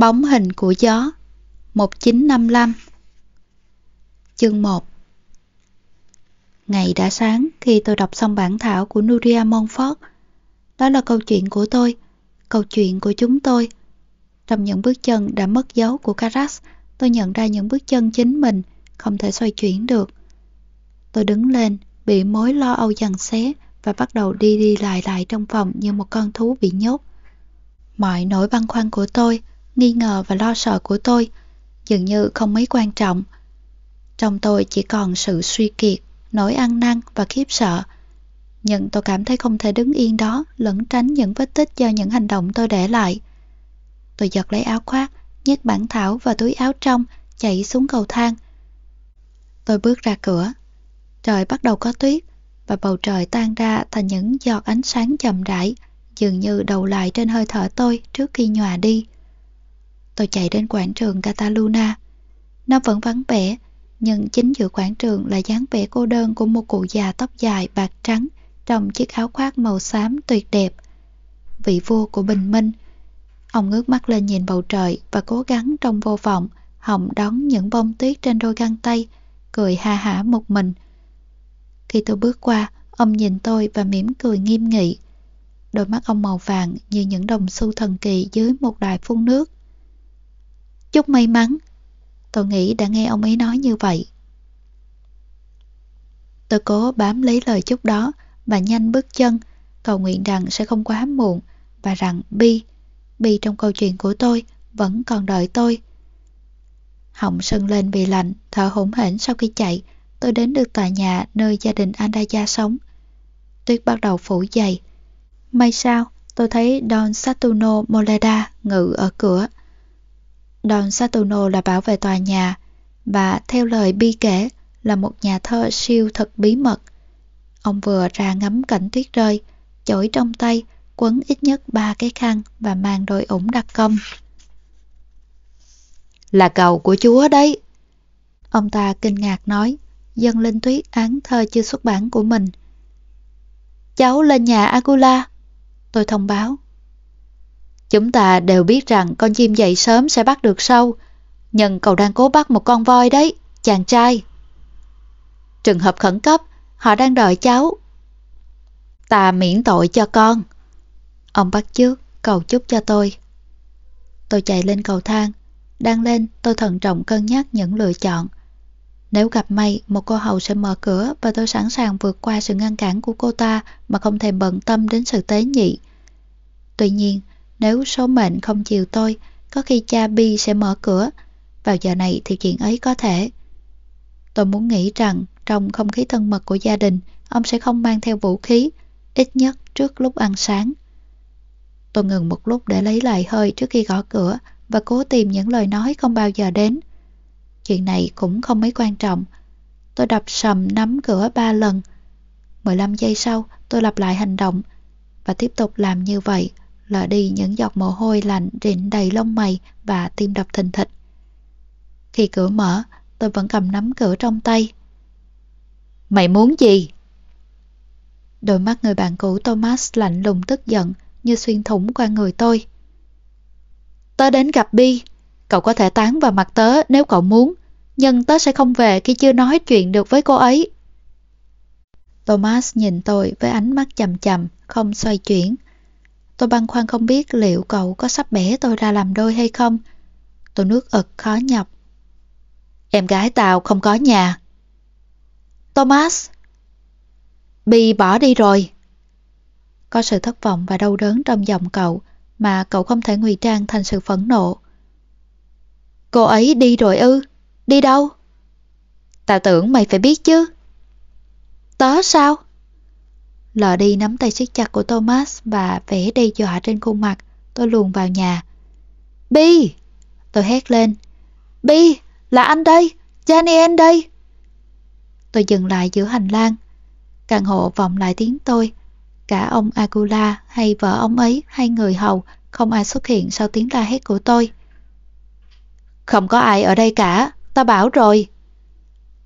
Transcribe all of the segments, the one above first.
Bóng hình của gió 1955 Chương 1 Ngày đã sáng khi tôi đọc xong bản thảo của Nuria monfort Đó là câu chuyện của tôi, câu chuyện của chúng tôi. Trong những bước chân đã mất dấu của Caras, tôi nhận ra những bước chân chính mình không thể xoay chuyển được. Tôi đứng lên, bị mối lo âu dằn xé và bắt đầu đi đi lại lại trong phòng như một con thú bị nhốt. Mọi nỗi băn khoăn của tôi, nghi ngờ và lo sợ của tôi dường như không mấy quan trọng. Trong tôi chỉ còn sự suy kiệt, nỗi ăn năn và khiếp sợ. Nhưng tôi cảm thấy không thể đứng yên đó lẫn tránh những vết tích do những hành động tôi để lại. Tôi giật lấy áo khoác, nhét bản thảo vào túi áo trong, chạy xuống cầu thang. Tôi bước ra cửa. Trời bắt đầu có tuyết và bầu trời tan ra thành những giọt ánh sáng chậm rãi, dường như đầu lại trên hơi thở tôi trước khi nhòa đi. Tôi chạy đến quảng trường Cataluna. Nó vẫn vắng vẻ, nhưng chính giữa quảng trường là dáng vẻ cô đơn của một cụ già tóc dài bạc trắng trong chiếc áo khoác màu xám tuyệt đẹp. Vị vua của bình minh. Ông ngước mắt lên nhìn bầu trời và cố gắng trong vô vọng họng đón những bông tuyết trên đôi găng tay, cười ha hả một mình. Khi tôi bước qua, ông nhìn tôi và mỉm cười nghiêm nghị. Đôi mắt ông màu vàng như những đồng xu thần kỳ dưới một đài phun nước. Chúc may mắn. Tôi nghĩ đã nghe ông ấy nói như vậy. Tôi cố bám lấy lời chúc đó và nhanh bước chân, cầu nguyện rằng sẽ không quá muộn và rằng Bi, Bi trong câu chuyện của tôi vẫn còn đợi tôi. Họng sưng lên vì lạnh, thở hổn hển sau khi chạy, tôi đến được tòa nhà nơi gia đình Andaya sống. Tuyết bắt đầu phủ dày. May sao, tôi thấy Don Saturno Moleda ngự ở cửa. Don Saturno là bảo vệ tòa nhà và theo lời Bi kể là một nhà thơ siêu thật bí mật. Ông vừa ra ngắm cảnh tuyết rơi, chổi trong tay, quấn ít nhất ba cái khăn và mang đôi ủng đặc công. Là cầu của chúa đấy. Ông ta kinh ngạc nói, dâng lên tuyết án thơ chưa xuất bản của mình. Cháu lên nhà Agula. Tôi thông báo. Chúng ta đều biết rằng con chim dậy sớm sẽ bắt được sâu, nhưng cậu đang cố bắt một con voi đấy, chàng trai. Trường hợp khẩn cấp, họ đang đợi cháu. Ta miễn tội cho con. Ông bắt trước, cầu chúc cho tôi. Tôi chạy lên cầu thang. Đang lên, tôi thận trọng cân nhắc những lựa chọn. Nếu gặp may, một cô hầu sẽ mở cửa và tôi sẵn sàng vượt qua sự ngăn cản của cô ta mà không thèm bận tâm đến sự tế nhị. Tuy nhiên, nếu số mệnh không chiều tôi, có khi cha Bi sẽ mở cửa. Vào giờ này thì chuyện ấy có thể. Tôi muốn nghĩ rằng trong không khí thân mật của gia đình, ông sẽ không mang theo vũ khí, ít nhất trước lúc ăn sáng. Tôi ngừng một lúc để lấy lại hơi trước khi gõ cửa và cố tìm những lời nói không bao giờ đến. Chuyện này cũng không mấy quan trọng. Tôi đập sầm nắm cửa ba lần. 15 giây sau, tôi lặp lại hành động và tiếp tục làm như vậy lỡ đi những giọt mồ hôi lạnh rịn đầy lông mày và tim đập thình thịch. Khi cửa mở, tôi vẫn cầm nắm cửa trong tay. Mày muốn gì? Đôi mắt người bạn cũ Thomas lạnh lùng tức giận như xuyên thủng qua người tôi. Tớ đến gặp Bi. Cậu có thể tán vào mặt tớ nếu cậu muốn, nhưng tớ sẽ không về khi chưa nói chuyện được với cô ấy. Thomas nhìn tôi với ánh mắt chầm chầm, không xoay chuyển. Tôi băn khoăn không biết liệu cậu có sắp bẻ tôi ra làm đôi hay không. Tôi nước ực khó nhọc. Em gái tao không có nhà. Thomas! Bi bỏ đi rồi. Có sự thất vọng và đau đớn trong giọng cậu mà cậu không thể ngụy trang thành sự phẫn nộ. Cô ấy đi rồi ư? Đi đâu? Tao tưởng mày phải biết chứ. Tớ sao? Lọ đi nắm tay siết chặt của Thomas và vẽ đe dọa trên khuôn mặt. Tôi luồn vào nhà. Bi! Tôi hét lên. Bi! Là anh đây! Daniel đây! Tôi dừng lại giữa hành lang. Căn hộ vọng lại tiếng tôi. Cả ông Agula hay vợ ông ấy hay người hầu không ai xuất hiện sau tiếng la hét của tôi. Không có ai ở đây cả, ta bảo rồi.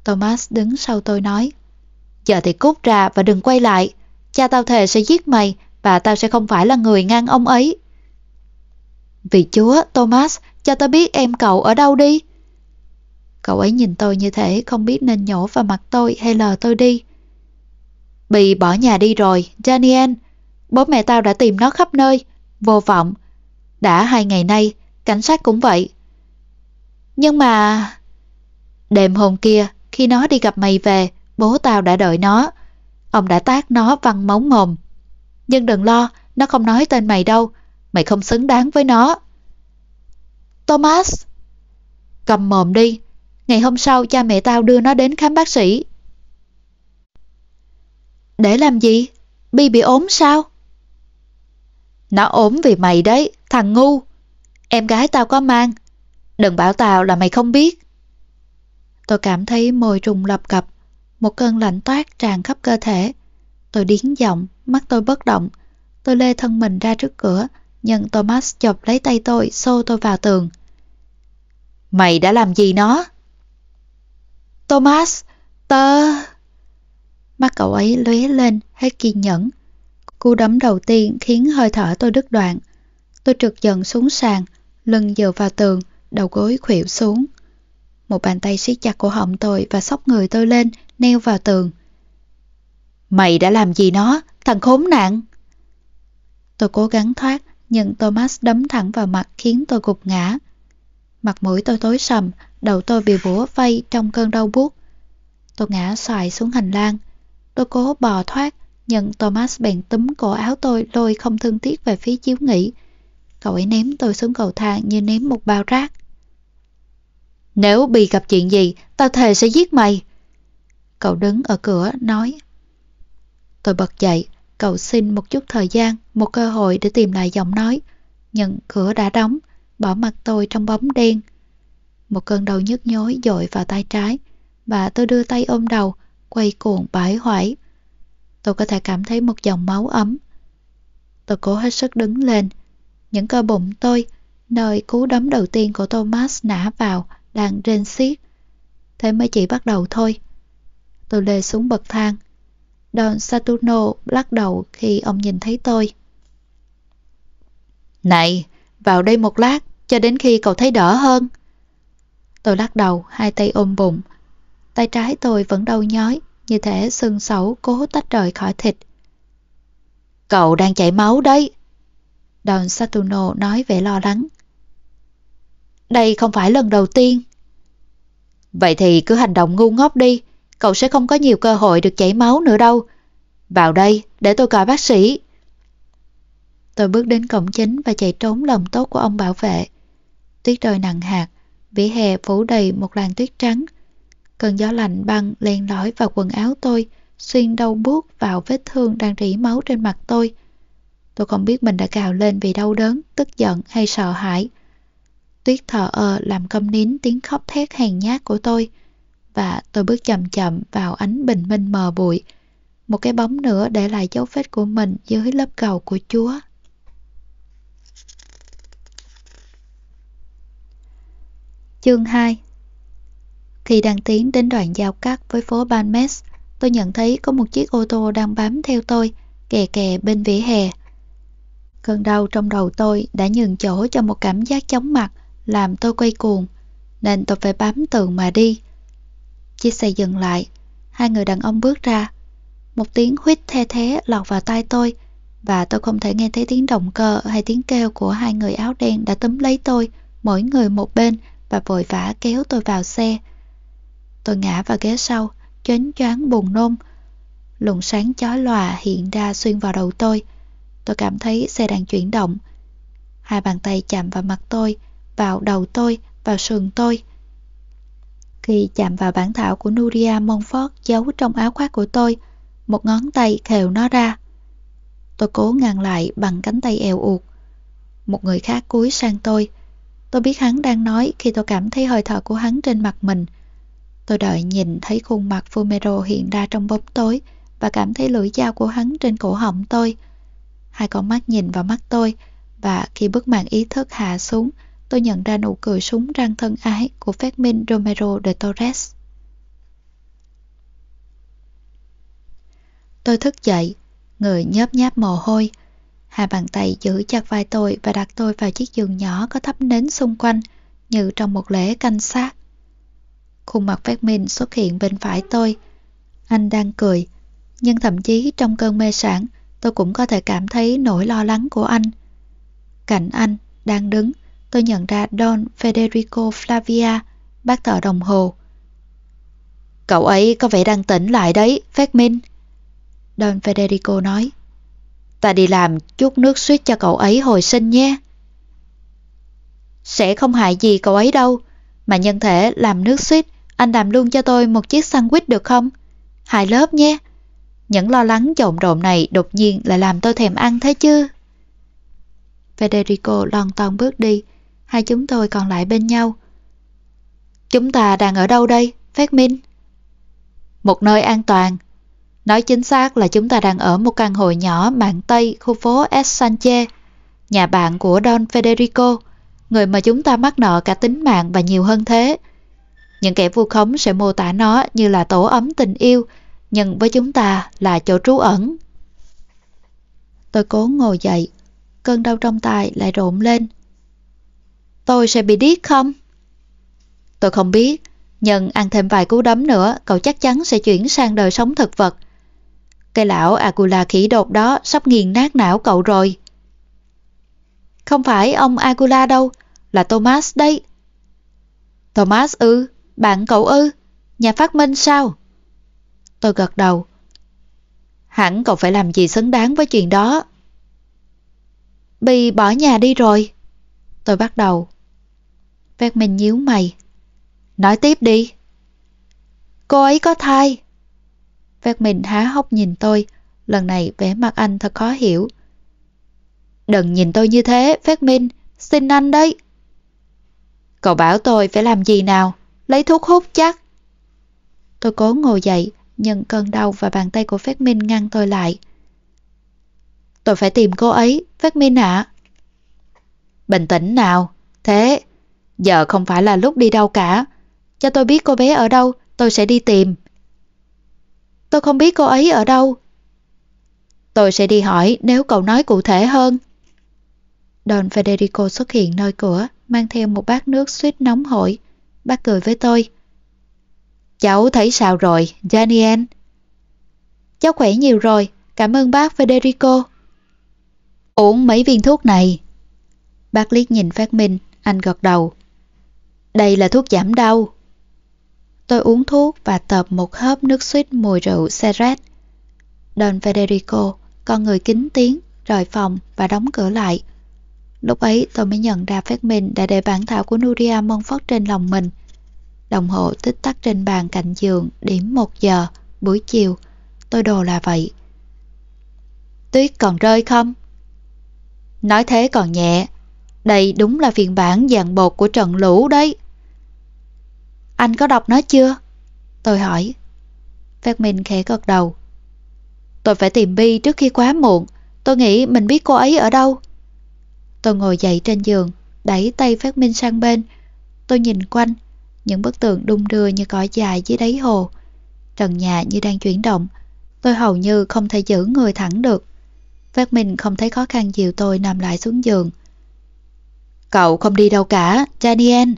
Thomas đứng sau tôi nói. Giờ thì cút ra và đừng quay lại. Cha tao thề sẽ giết mày và tao sẽ không phải là người ngăn ông ấy. Vì Chúa, Thomas, cho tao biết em cậu ở đâu đi. Cậu ấy nhìn tôi như thế, không biết nên nhổ vào mặt tôi hay lờ tôi đi. Bị bỏ nhà đi rồi, Daniel. Bố mẹ tao đã tìm nó khắp nơi, vô vọng. Đã hai ngày nay, cảnh sát cũng vậy. Nhưng mà... Đêm hôm kia, khi nó đi gặp mày về, bố tao đã đợi nó. Ông đã tác nó văng móng mồm. Nhưng đừng lo, nó không nói tên mày đâu. Mày không xứng đáng với nó. Thomas! Cầm mồm đi. Ngày hôm sau cha mẹ tao đưa nó đến khám bác sĩ. Để làm gì? Bi bị ốm sao? Nó ốm vì mày đấy, thằng ngu. Em gái tao có mang. Đừng bảo tao là mày không biết. Tôi cảm thấy môi trùng lập cập. Một cơn lạnh toát tràn khắp cơ thể. Tôi điến giọng, mắt tôi bất động. Tôi lê thân mình ra trước cửa, nhưng Thomas chộp lấy tay tôi, xô tôi vào tường. Mày đã làm gì nó? Thomas, tớ... Mắt cậu ấy lóe lên, hết kiên nhẫn. Cú đấm đầu tiên khiến hơi thở tôi đứt đoạn. Tôi trượt dần xuống sàn, lưng dựa vào tường, đầu gối khuỵu xuống. Một bàn tay siết chặt cổ họng tôi và sóc người tôi lên, neo vào tường. Mày đã làm gì nó, thằng khốn nạn? Tôi cố gắng thoát, nhưng Thomas đấm thẳng vào mặt khiến tôi gục ngã. Mặt mũi tôi tối sầm, đầu tôi bị búa vây trong cơn đau buốt. Tôi ngã xoài xuống hành lang. Tôi cố bò thoát, nhưng Thomas bèn túm cổ áo tôi lôi không thương tiếc về phía chiếu nghỉ. Cậu ấy ném tôi xuống cầu thang như ném một bao rác. Nếu bị gặp chuyện gì, tao thề sẽ giết mày. Cậu đứng ở cửa, nói. Tôi bật dậy, cậu xin một chút thời gian, một cơ hội để tìm lại giọng nói. Nhưng cửa đã đóng, bỏ mặt tôi trong bóng đen. Một cơn đầu nhức nhối dội vào tay trái, và tôi đưa tay ôm đầu, quay cuồng bãi hoải. Tôi có thể cảm thấy một dòng máu ấm. Tôi cố hết sức đứng lên. Những cơ bụng tôi, nơi cú đấm đầu tiên của Thomas nã vào, đang rên xiết. Thế mới chỉ bắt đầu thôi. Tôi lê xuống bậc thang. Don Saturno lắc đầu khi ông nhìn thấy tôi. Này, vào đây một lát, cho đến khi cậu thấy đỡ hơn. Tôi lắc đầu, hai tay ôm bụng. Tay trái tôi vẫn đau nhói, như thể xương sẩu cố tách rời khỏi thịt. Cậu đang chảy máu đấy. Don Saturno nói vẻ lo lắng. Đây không phải lần đầu tiên. Vậy thì cứ hành động ngu ngốc đi, cậu sẽ không có nhiều cơ hội được chảy máu nữa đâu. Vào đây, để tôi gọi bác sĩ. Tôi bước đến cổng chính và chạy trốn lòng tốt của ông bảo vệ. Tuyết rơi nặng hạt, vỉa hè phủ đầy một làn tuyết trắng. Cơn gió lạnh băng len lỏi vào quần áo tôi, xuyên đau buốt vào vết thương đang rỉ máu trên mặt tôi. Tôi không biết mình đã cào lên vì đau đớn, tức giận hay sợ hãi. Tuyết thở ơ làm câm nín tiếng khóc thét hèn nhát của tôi. Và tôi bước chậm chậm vào ánh bình minh mờ bụi. Một cái bóng nữa để lại dấu vết của mình dưới lớp cầu của Chúa. Chương 2 Khi đang tiến đến đoạn giao cắt với phố Banmes, tôi nhận thấy có một chiếc ô tô đang bám theo tôi, kè kè bên vỉa hè. Cơn đau trong đầu tôi đã nhường chỗ cho một cảm giác chóng mặt làm tôi quay cuồng, nên tôi phải bám tường mà đi. Chiếc xe dừng lại, hai người đàn ông bước ra. Một tiếng huyết the thế lọt vào tai tôi, và tôi không thể nghe thấy tiếng động cơ hay tiếng kêu của hai người áo đen đã túm lấy tôi, mỗi người một bên và vội vã kéo tôi vào xe. Tôi ngã vào ghế sau, chến choáng buồn nôn. Luồng sáng chói lòa hiện ra xuyên vào đầu tôi. Tôi cảm thấy xe đang chuyển động. Hai bàn tay chạm vào mặt tôi, vào đầu tôi, vào sườn tôi. Khi chạm vào bản thảo của Nuria Monfort giấu trong áo khoác của tôi, một ngón tay khều nó ra. Tôi cố ngăn lại bằng cánh tay eo uột. Một người khác cúi sang tôi. Tôi biết hắn đang nói khi tôi cảm thấy hơi thở của hắn trên mặt mình. Tôi đợi nhìn thấy khuôn mặt Fumero hiện ra trong bóng tối và cảm thấy lưỡi dao của hắn trên cổ họng tôi. Hai con mắt nhìn vào mắt tôi và khi bức màn ý thức hạ xuống, tôi nhận ra nụ cười súng răng thân ái của Fermin Romero de Torres. Tôi thức dậy, người nhớp nháp mồ hôi. Hai bàn tay giữ chặt vai tôi và đặt tôi vào chiếc giường nhỏ có thắp nến xung quanh. như trong một lễ canh xác. Khuôn mặt phát minh xuất hiện bên phải tôi. Anh đang cười, nhưng thậm chí trong cơn mê sản, tôi cũng có thể cảm thấy nỗi lo lắng của anh. Cạnh anh, đang đứng, tôi nhận ra Don Federico Flavia, bác thợ đồng hồ. Cậu ấy có vẻ đang tỉnh lại đấy, Phát Minh. Don Federico nói. Ta đi làm chút nước suýt cho cậu ấy hồi sinh nhé. Sẽ không hại gì cậu ấy đâu, mà nhân thể làm nước suýt, anh làm luôn cho tôi một chiếc sandwich được không? Hai lớp nhé. Những lo lắng trộn rộn này đột nhiên lại làm tôi thèm ăn thế chứ. Federico lon ton bước đi, hai chúng tôi còn lại bên nhau. Chúng ta đang ở đâu đây, Phát Minh? Một nơi an toàn. Nói chính xác là chúng ta đang ở một căn hộ nhỏ mạng Tây khu phố S. Sanche, nhà bạn của Don Federico, người mà chúng ta mắc nợ cả tính mạng và nhiều hơn thế. Những kẻ vu khống sẽ mô tả nó như là tổ ấm tình yêu, nhưng với chúng ta là chỗ trú ẩn. Tôi cố ngồi dậy, cơn đau trong tay lại rộn lên. Tôi sẽ bị điếc không? Tôi không biết, nhưng ăn thêm vài cú đấm nữa, cậu chắc chắn sẽ chuyển sang đời sống thực vật. Cây lão Agula khỉ đột đó sắp nghiền nát não cậu rồi. Không phải ông Agula đâu, là Thomas đấy. Thomas ư, bạn cậu ư, nhà phát minh sao? Tôi gật đầu. Hẳn cậu phải làm gì xứng đáng với chuyện đó. Bị bỏ nhà đi rồi. Tôi bắt đầu. Phát Minh nhíu mày. Nói tiếp đi. Cô ấy có thai. Phát Minh há hốc nhìn tôi. Lần này vẻ mặt anh thật khó hiểu. Đừng nhìn tôi như thế, Phát Minh. Xin anh đấy. Cậu bảo tôi phải làm gì nào? Lấy thuốc hút chắc. Tôi cố ngồi dậy, nhưng cơn đau và bàn tay của Phát Minh ngăn tôi lại. Tôi phải tìm cô ấy, Phát Minh ạ. Bình tĩnh nào, thế, giờ không phải là lúc đi đâu cả. Cho tôi biết cô bé ở đâu, tôi sẽ đi tìm. Tôi không biết cô ấy ở đâu. Tôi sẽ đi hỏi nếu cậu nói cụ thể hơn. Don Federico xuất hiện nơi cửa, mang theo một bát nước suýt nóng hổi. Bác cười với tôi. Cháu thấy sao rồi, Daniel? Cháu khỏe nhiều rồi, cảm ơn bác Federico. Uống mấy viên thuốc này. Bác liếc nhìn phát minh, anh gật đầu. Đây là thuốc giảm đau. Tôi uống thuốc và tập một hớp nước suýt mùi rượu Seret. Don Federico, con người kính tiếng, rời phòng và đóng cửa lại. Lúc ấy tôi mới nhận ra phát minh đã để bản thảo của Nuria mông phất trên lòng mình. Đồng hồ tích tắc trên bàn cạnh giường điểm 1 giờ, buổi chiều. Tôi đồ là vậy. Tuyết còn rơi không? Nói thế còn nhẹ. Đây đúng là phiên bản dạng bột của trận lũ đấy. Anh có đọc nó chưa? Tôi hỏi. Phát Minh khẽ gật đầu. Tôi phải tìm Bi trước khi quá muộn. Tôi nghĩ mình biết cô ấy ở đâu. Tôi ngồi dậy trên giường, đẩy tay Phát Minh sang bên. Tôi nhìn quanh, những bức tường đung đưa như cỏ dài dưới đáy hồ. Trần nhà như đang chuyển động. Tôi hầu như không thể giữ người thẳng được. Phát Minh không thấy khó khăn dìu tôi nằm lại xuống giường. Cậu không đi đâu cả, Daniel.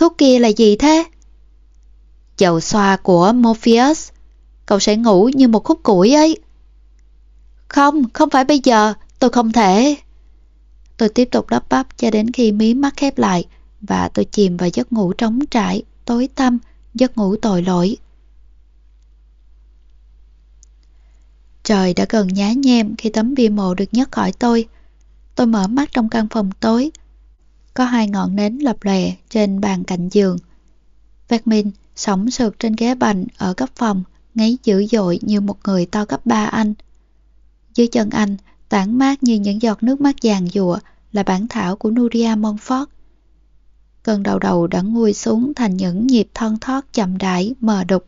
Thuốc kia là gì thế? Dầu xoa của Morpheus. Cậu sẽ ngủ như một khúc củi ấy. Không, không phải bây giờ, tôi không thể. Tôi tiếp tục đắp bắp cho đến khi mí mắt khép lại và tôi chìm vào giấc ngủ trống trải, tối tăm, giấc ngủ tội lỗi. Trời đã gần nhá nhem khi tấm bia mộ được nhấc khỏi tôi. Tôi mở mắt trong căn phòng tối. Có hai ngọn nến lập lòe trên bàn cạnh giường. Vẹt mình sóng sượt trên ghế bành ở góc phòng, ngáy dữ dội như một người to gấp ba anh. Dưới chân anh, tản mát như những giọt nước mắt vàng dụa là bản thảo của Nuria Monfort. Cơn đầu đầu đã nguôi xuống thành những nhịp thon thót chậm rãi, mờ đục.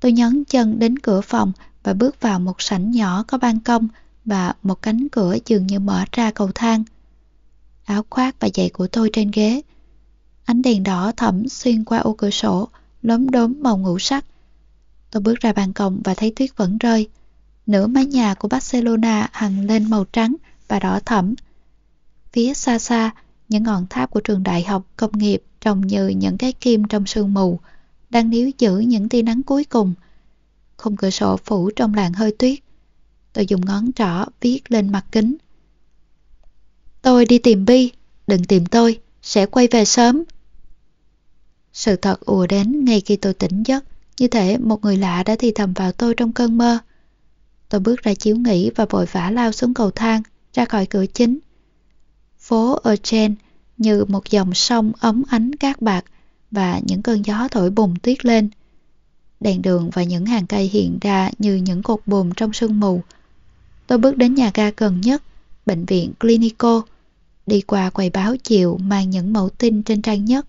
Tôi nhấn chân đến cửa phòng và bước vào một sảnh nhỏ có ban công và một cánh cửa dường như mở ra cầu thang. Áo khoác và giày của tôi trên ghế. Ánh đèn đỏ thẫm xuyên qua ô cửa sổ, lốm đốm màu ngũ sắc. Tôi bước ra ban công và thấy tuyết vẫn rơi. Nửa mái nhà của Barcelona hằng lên màu trắng và đỏ thẫm. Phía xa xa, Những ngọn tháp của trường đại học công nghiệp trông như những cái kim trong sương mù, đang níu giữ những tia nắng cuối cùng. Khung cửa sổ phủ trong làn hơi tuyết. Tôi dùng ngón trỏ viết lên mặt kính. Tôi đi tìm Bi, đừng tìm tôi, sẽ quay về sớm. Sự thật ùa đến ngay khi tôi tỉnh giấc, như thể một người lạ đã thì thầm vào tôi trong cơn mơ. Tôi bước ra chiếu nghỉ và vội vã lao xuống cầu thang, ra khỏi cửa chính. Phố ở trên như một dòng sông ấm ánh cát bạc và những cơn gió thổi bùng tuyết lên. Đèn đường và những hàng cây hiện ra như những cột bùm trong sương mù. Tôi bước đến nhà ga gần nhất, bệnh viện Clinico, đi qua quầy báo chiều mang những mẫu tin trên trang nhất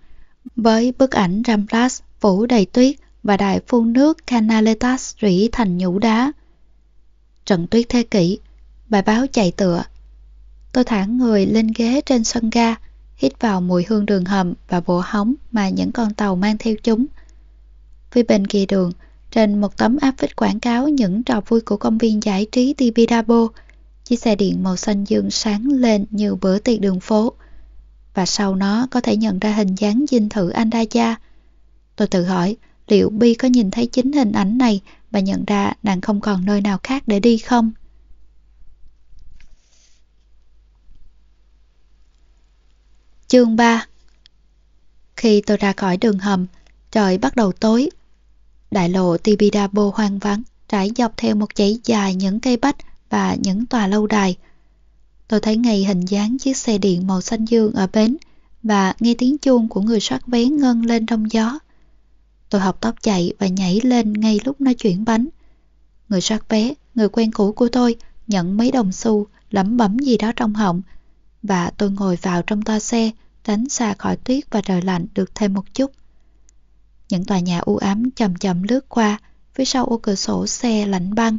với bức ảnh Ramblas phủ đầy tuyết và đài phun nước Canaletas rỉ thành nhũ đá. Trận tuyết thế kỷ, bài báo chạy tựa. Tôi thẳng người lên ghế trên sân ga, hít vào mùi hương đường hầm và bộ hóng mà những con tàu mang theo chúng. Phía bên kia đường, trên một tấm áp phích quảng cáo những trò vui của công viên giải trí Tibidabo, chiếc xe điện màu xanh dương sáng lên như bữa tiệc đường phố. Và sau nó có thể nhận ra hình dáng dinh thự Andaya. Tôi tự hỏi, liệu Bi có nhìn thấy chính hình ảnh này và nhận ra nàng không còn nơi nào khác để đi không? Chương 3 Khi tôi ra khỏi đường hầm, trời bắt đầu tối. Đại lộ Tibidabo hoang vắng, trải dọc theo một dãy dài những cây bách và những tòa lâu đài. Tôi thấy ngay hình dáng chiếc xe điện màu xanh dương ở bến và nghe tiếng chuông của người soát vé ngân lên trong gió. Tôi học tóc chạy và nhảy lên ngay lúc nó chuyển bánh. Người soát vé, người quen cũ của tôi, nhận mấy đồng xu, lẩm bẩm gì đó trong họng. Và tôi ngồi vào trong toa xe, tránh xa khỏi tuyết và trời lạnh được thêm một chút. Những tòa nhà u ám chậm chậm lướt qua, phía sau ô cửa sổ xe lạnh băng.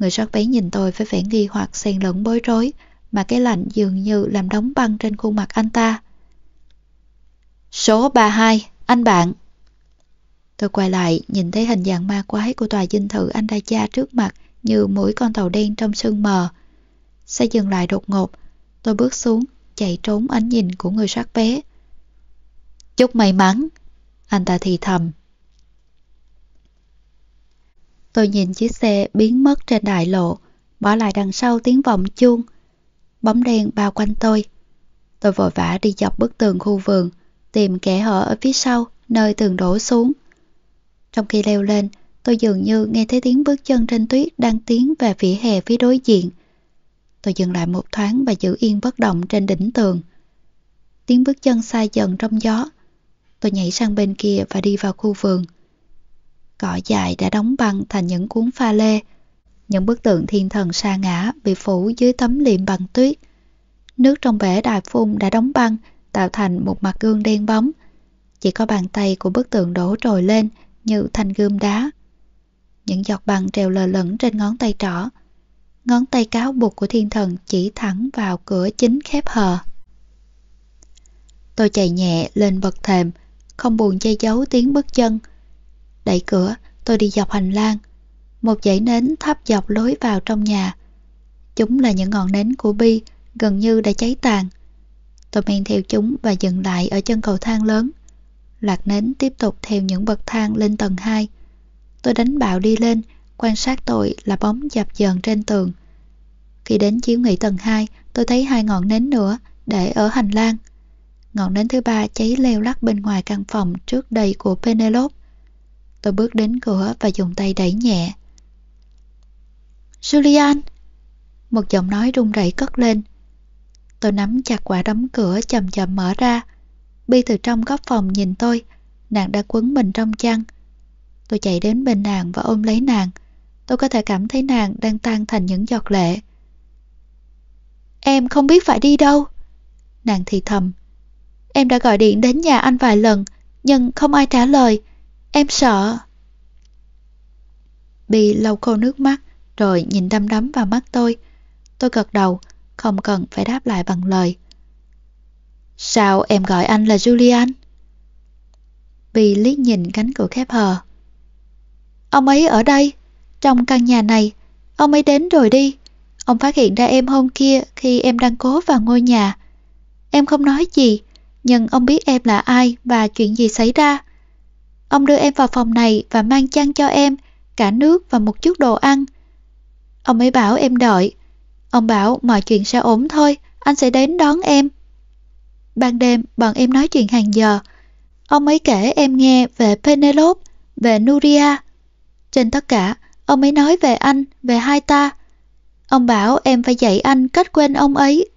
Người soát vé nhìn tôi với vẻ nghi hoặc xen lẫn bối rối, mà cái lạnh dường như làm đóng băng trên khuôn mặt anh ta. Số 32, anh bạn. Tôi quay lại, nhìn thấy hình dạng ma quái của tòa dinh thự anh Đa Cha trước mặt như mũi con tàu đen trong sương mờ. Xe dừng lại đột ngột, tôi bước xuống, chạy trốn ánh nhìn của người soát vé. Chúc may mắn, anh ta thì thầm. Tôi nhìn chiếc xe biến mất trên đại lộ, bỏ lại đằng sau tiếng vọng chuông. Bóng đen bao quanh tôi. Tôi vội vã đi dọc bức tường khu vườn, tìm kẻ hở ở phía sau, nơi tường đổ xuống. Trong khi leo lên, tôi dường như nghe thấy tiếng bước chân trên tuyết đang tiến về vỉa hè phía đối diện. Tôi dừng lại một thoáng và giữ yên bất động trên đỉnh tường. Tiếng bước chân xa dần trong gió. Tôi nhảy sang bên kia và đi vào khu vườn. Cỏ dài đã đóng băng thành những cuốn pha lê. Những bức tượng thiên thần sa ngã bị phủ dưới tấm liệm bằng tuyết. Nước trong bể đài phun đã đóng băng, tạo thành một mặt gương đen bóng. Chỉ có bàn tay của bức tượng đổ trồi lên như thanh gươm đá. Những giọt băng treo lờ lẫn trên ngón tay trỏ. Ngón tay cáo buộc của thiên thần chỉ thẳng vào cửa chính khép hờ. Tôi chạy nhẹ lên bậc thềm, không buồn che giấu tiếng bước chân. Đẩy cửa, tôi đi dọc hành lang. Một dãy nến thắp dọc lối vào trong nhà. Chúng là những ngọn nến của Bi, gần như đã cháy tàn. Tôi men theo chúng và dừng lại ở chân cầu thang lớn. Lạc nến tiếp tục theo những bậc thang lên tầng 2. Tôi đánh bạo đi lên, quan sát tội là bóng dập dờn trên tường. Khi đến chiếu nghỉ tầng 2, tôi thấy hai ngọn nến nữa để ở hành lang. Ngọn nến thứ ba cháy leo lắc bên ngoài căn phòng trước đây của Penelope. Tôi bước đến cửa và dùng tay đẩy nhẹ. Julian! Một giọng nói run rẩy cất lên. Tôi nắm chặt quả đấm cửa chậm chậm mở ra. Bi từ trong góc phòng nhìn tôi, nàng đã quấn mình trong chăn. Tôi chạy đến bên nàng và ôm lấy nàng. Tôi có thể cảm thấy nàng đang tan thành những giọt lệ. Em không biết phải đi đâu. Nàng thì thầm. Em đã gọi điện đến nhà anh vài lần, nhưng không ai trả lời. Em sợ. Bi lau khô nước mắt, rồi nhìn đăm đắm vào mắt tôi. Tôi gật đầu, không cần phải đáp lại bằng lời. Sao em gọi anh là Julian? Bi liếc nhìn cánh cửa khép hờ. Ông ấy ở đây, trong căn nhà này. Ông ấy đến rồi đi. Ông phát hiện ra em hôm kia khi em đang cố vào ngôi nhà. Em không nói gì, nhưng ông biết em là ai và chuyện gì xảy ra. Ông đưa em vào phòng này và mang chăn cho em, cả nước và một chút đồ ăn. Ông ấy bảo em đợi. Ông bảo mọi chuyện sẽ ổn thôi, anh sẽ đến đón em. Ban đêm, bọn em nói chuyện hàng giờ. Ông ấy kể em nghe về Penelope, về Nuria. Trên tất cả, ông ấy nói về anh, về hai ta. Ông bảo em phải dạy anh cách quên ông ấy.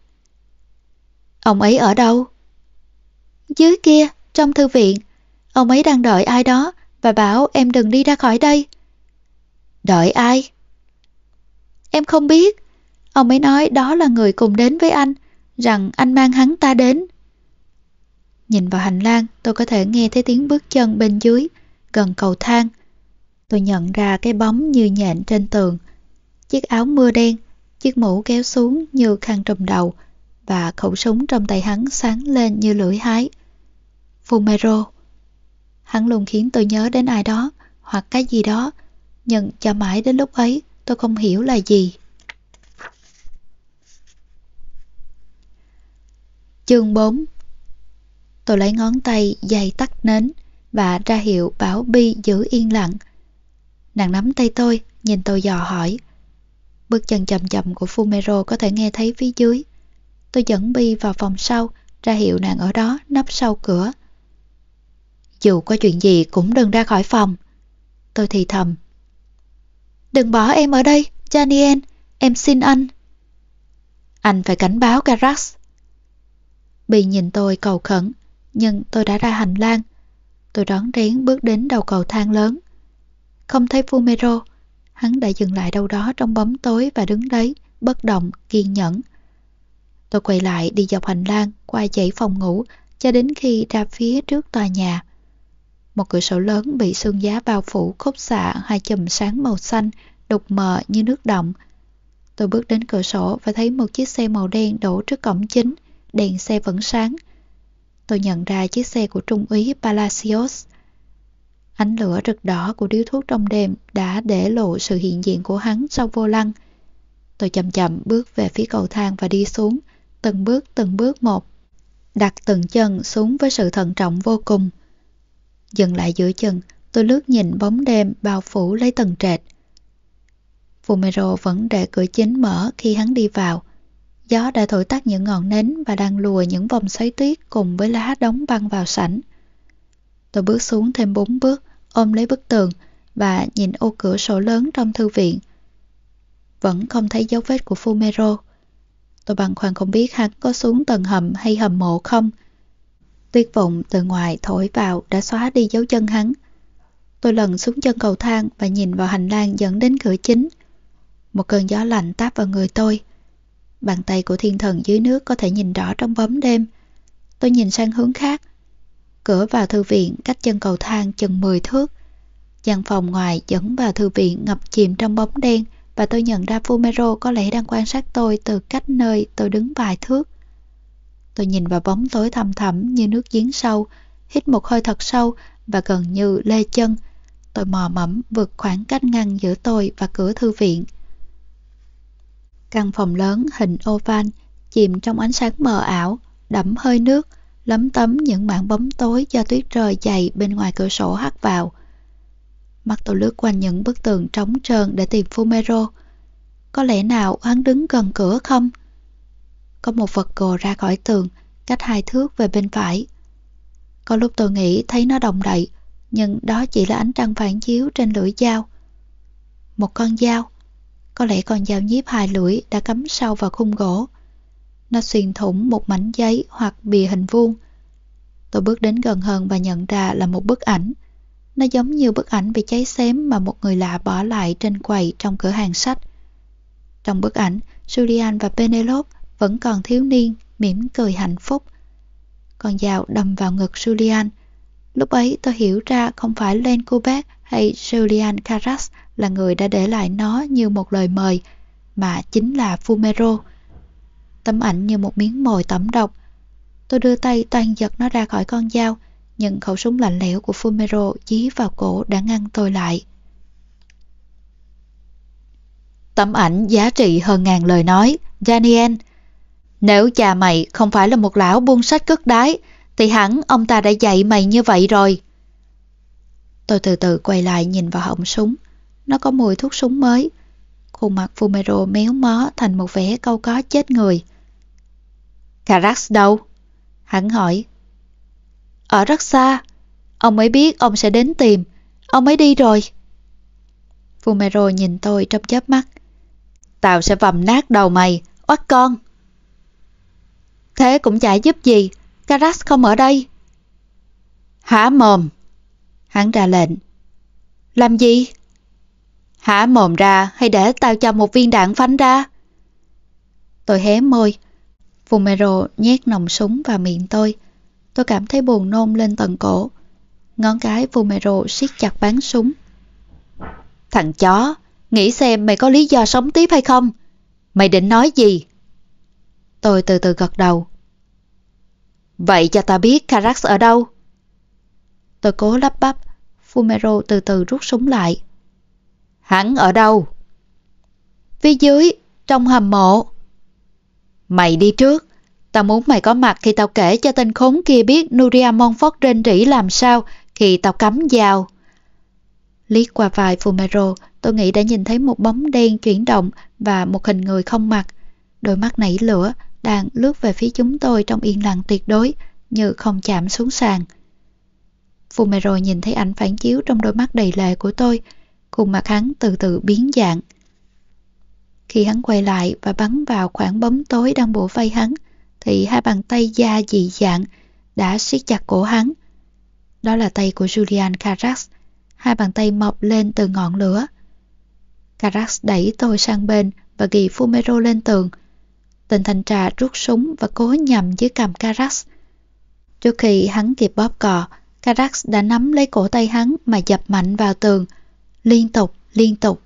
Ông ấy ở đâu? Dưới kia, trong thư viện. Ông ấy đang đợi ai đó và bảo em đừng đi ra khỏi đây. Đợi ai? Em không biết. Ông ấy nói đó là người cùng đến với anh, rằng anh mang hắn ta đến. Nhìn vào hành lang, tôi có thể nghe thấy tiếng bước chân bên dưới, gần cầu thang. Tôi nhận ra cái bóng như nhện trên tường. Chiếc áo mưa đen, chiếc mũ kéo xuống như khăn trùm đầu và khẩu súng trong tay hắn sáng lên như lưỡi hái. Fumero. Hắn luôn khiến tôi nhớ đến ai đó hoặc cái gì đó, nhưng cho mãi đến lúc ấy tôi không hiểu là gì. Chương 4 Tôi lấy ngón tay dày tắt nến và ra hiệu bảo Bi giữ yên lặng. Nàng nắm tay tôi, nhìn tôi dò hỏi. Bước chân chậm chậm của Fumero có thể nghe thấy phía dưới. Tôi dẫn Bi vào phòng sau, ra hiệu nàng ở đó, nấp sau cửa. Dù có chuyện gì cũng đừng ra khỏi phòng. Tôi thì thầm. Đừng bỏ em ở đây, Janien. em xin anh. Anh phải cảnh báo Carax. Bi nhìn tôi cầu khẩn, nhưng tôi đã ra hành lang. Tôi đón rén bước đến đầu cầu thang lớn. Không thấy Fumero, hắn đã dừng lại đâu đó trong bóng tối và đứng đấy, bất động, kiên nhẫn. Tôi quay lại đi dọc hành lang, qua dãy phòng ngủ, cho đến khi ra phía trước tòa nhà. Một cửa sổ lớn bị xương giá bao phủ khúc xạ hai chùm sáng màu xanh, đục mờ như nước động. Tôi bước đến cửa sổ và thấy một chiếc xe màu đen đổ trước cổng chính, đèn xe vẫn sáng. Tôi nhận ra chiếc xe của Trung úy Palacios. Ánh lửa rực đỏ của điếu thuốc trong đêm đã để lộ sự hiện diện của hắn sau vô lăng. Tôi chậm chậm bước về phía cầu thang và đi xuống, từng bước từng bước một. Đặt từng chân xuống với sự thận trọng vô cùng. Dừng lại giữa chừng, tôi lướt nhìn bóng đêm bao phủ lấy tầng trệt. Fumero vẫn để cửa chính mở khi hắn đi vào. Gió đã thổi tắt những ngọn nến và đang lùa những vòng xoáy tuyết cùng với lá đóng băng vào sảnh. Tôi bước xuống thêm bốn bước, ôm lấy bức tường và nhìn ô cửa sổ lớn trong thư viện. Vẫn không thấy dấu vết của Fumero. Tôi băn khoăn không biết hắn có xuống tầng hầm hay hầm mộ không. Tuyết vụng từ ngoài thổi vào đã xóa đi dấu chân hắn. Tôi lần xuống chân cầu thang và nhìn vào hành lang dẫn đến cửa chính. Một cơn gió lạnh táp vào người tôi. Bàn tay của thiên thần dưới nước có thể nhìn rõ trong bóng đêm. Tôi nhìn sang hướng khác. Cửa vào thư viện cách chân cầu thang chừng 10 thước. Gian phòng ngoài dẫn vào thư viện ngập chìm trong bóng đen và tôi nhận ra Fumero có lẽ đang quan sát tôi từ cách nơi tôi đứng vài thước. Tôi nhìn vào bóng tối thăm thẳm như nước giếng sâu, hít một hơi thật sâu và gần như lê chân. Tôi mò mẫm vượt khoảng cách ngăn giữa tôi và cửa thư viện. Căn phòng lớn hình oval chìm trong ánh sáng mờ ảo, đẫm hơi nước, lấm tấm những mảng bóng tối do tuyết rơi dày bên ngoài cửa sổ hắt vào. Mắt tôi lướt qua những bức tường trống trơn để tìm Fumero. Có lẽ nào hắn đứng gần cửa không? Có một vật gồ ra khỏi tường, cách hai thước về bên phải. Có lúc tôi nghĩ thấy nó đồng đậy, nhưng đó chỉ là ánh trăng phản chiếu trên lưỡi dao. Một con dao. Có lẽ con dao nhíp hai lưỡi đã cắm sâu vào khung gỗ. Nó xuyên thủng một mảnh giấy hoặc bìa hình vuông. Tôi bước đến gần hơn và nhận ra là một bức ảnh. Nó giống như bức ảnh bị cháy xém mà một người lạ bỏ lại trên quầy trong cửa hàng sách. Trong bức ảnh, Julian và Penelope vẫn còn thiếu niên, mỉm cười hạnh phúc. Con dao đâm vào ngực Julian. Lúc ấy tôi hiểu ra không phải Len Kubek hay Julian Carras là người đã để lại nó như một lời mời, mà chính là Fumero. Tấm ảnh như một miếng mồi tẩm độc. Tôi đưa tay toàn giật nó ra khỏi con dao, nhưng khẩu súng lạnh lẽo của Fumero dí vào cổ đã ngăn tôi lại. Tấm ảnh giá trị hơn ngàn lời nói, Daniel. Nếu cha mày không phải là một lão buôn sách cất đái, thì hẳn ông ta đã dạy mày như vậy rồi. Tôi từ từ quay lại nhìn vào họng súng. Nó có mùi thuốc súng mới. Khuôn mặt Fumero méo mó thành một vẻ câu có chết người. Carax đâu? Hắn hỏi. Ở rất xa. Ông ấy biết ông sẽ đến tìm. Ông ấy đi rồi. Fumero nhìn tôi trong chớp mắt. Tao sẽ vầm nát đầu mày, oắt con. Thế cũng chả giúp gì, Karas không ở đây. Hả mồm. Hắn ra lệnh. Làm gì? Hả mồm ra hay để tao cho một viên đạn phánh ra? Tôi hé môi. Fumero nhét nòng súng vào miệng tôi. Tôi cảm thấy buồn nôn lên tận cổ. Ngón cái Fumero siết chặt bán súng. Thằng chó, nghĩ xem mày có lý do sống tiếp hay không? Mày định nói gì? Tôi từ từ gật đầu. Vậy cho ta biết Carax ở đâu? Tôi cố lắp bắp. Fumero từ từ rút súng lại. Hắn ở đâu? Phía dưới, trong hầm mộ. Mày đi trước. Tao muốn mày có mặt khi tao kể cho tên khốn kia biết Nuria Monfort rên rỉ làm sao khi tao cắm dao. Liếc qua vài Fumero, tôi nghĩ đã nhìn thấy một bóng đen chuyển động và một hình người không mặt. Đôi mắt nảy lửa, đang lướt về phía chúng tôi trong yên lặng tuyệt đối, như không chạm xuống sàn. Fumero nhìn thấy ảnh phản chiếu trong đôi mắt đầy lệ của tôi, cùng mặt hắn từ từ biến dạng. Khi hắn quay lại và bắn vào khoảng bóng tối đang bổ vây hắn, thì hai bàn tay da dị dạng đã siết chặt cổ hắn. Đó là tay của Julian Carax, hai bàn tay mọc lên từ ngọn lửa. Carax đẩy tôi sang bên và ghi Fumero lên tường. Tên thanh trà rút súng và cố nhằm dưới cằm Carax. Trước khi hắn kịp bóp cò, Carax đã nắm lấy cổ tay hắn mà dập mạnh vào tường, liên tục, liên tục.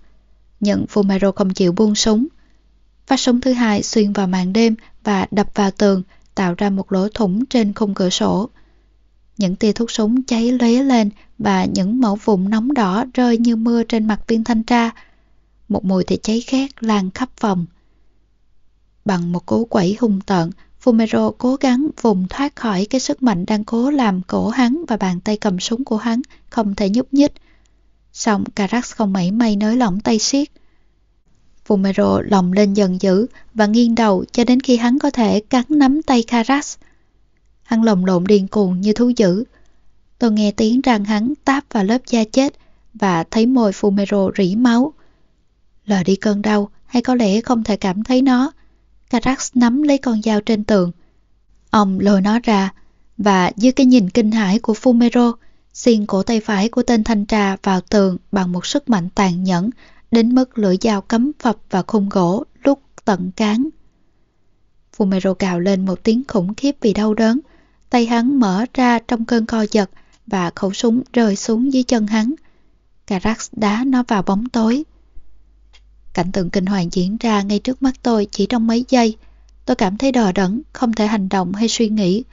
Nhận Fumero không chịu buông súng. Phát súng thứ hai xuyên vào màn đêm và đập vào tường, tạo ra một lỗ thủng trên khung cửa sổ. Những tia thuốc súng cháy lóe lên và những mẫu vụn nóng đỏ rơi như mưa trên mặt viên thanh tra. Một mùi thì cháy khét lan khắp phòng. Bằng một cú quẩy hung tợn, Fumero cố gắng vùng thoát khỏi cái sức mạnh đang cố làm cổ hắn và bàn tay cầm súng của hắn không thể nhúc nhích. Xong Carax không mảy may nới lỏng tay siết. Fumero lòng lên dần dữ và nghiêng đầu cho đến khi hắn có thể cắn nắm tay Carax. Hắn lồng lộn điên cuồng như thú dữ. Tôi nghe tiếng răng hắn táp vào lớp da chết và thấy môi Fumero rỉ máu. Lờ đi cơn đau hay có lẽ không thể cảm thấy nó. Carax nắm lấy con dao trên tường. Ông lôi nó ra và dưới cái nhìn kinh hãi của Fumero, xiên cổ tay phải của tên thanh tra vào tường bằng một sức mạnh tàn nhẫn đến mức lưỡi dao cắm phập vào khung gỗ lúc tận cán. Fumero cào lên một tiếng khủng khiếp vì đau đớn. Tay hắn mở ra trong cơn co giật và khẩu súng rơi xuống dưới chân hắn. Carax đá nó vào bóng tối. Cảnh tượng kinh hoàng diễn ra ngay trước mắt tôi chỉ trong mấy giây. Tôi cảm thấy đò đẫn, không thể hành động hay suy nghĩ.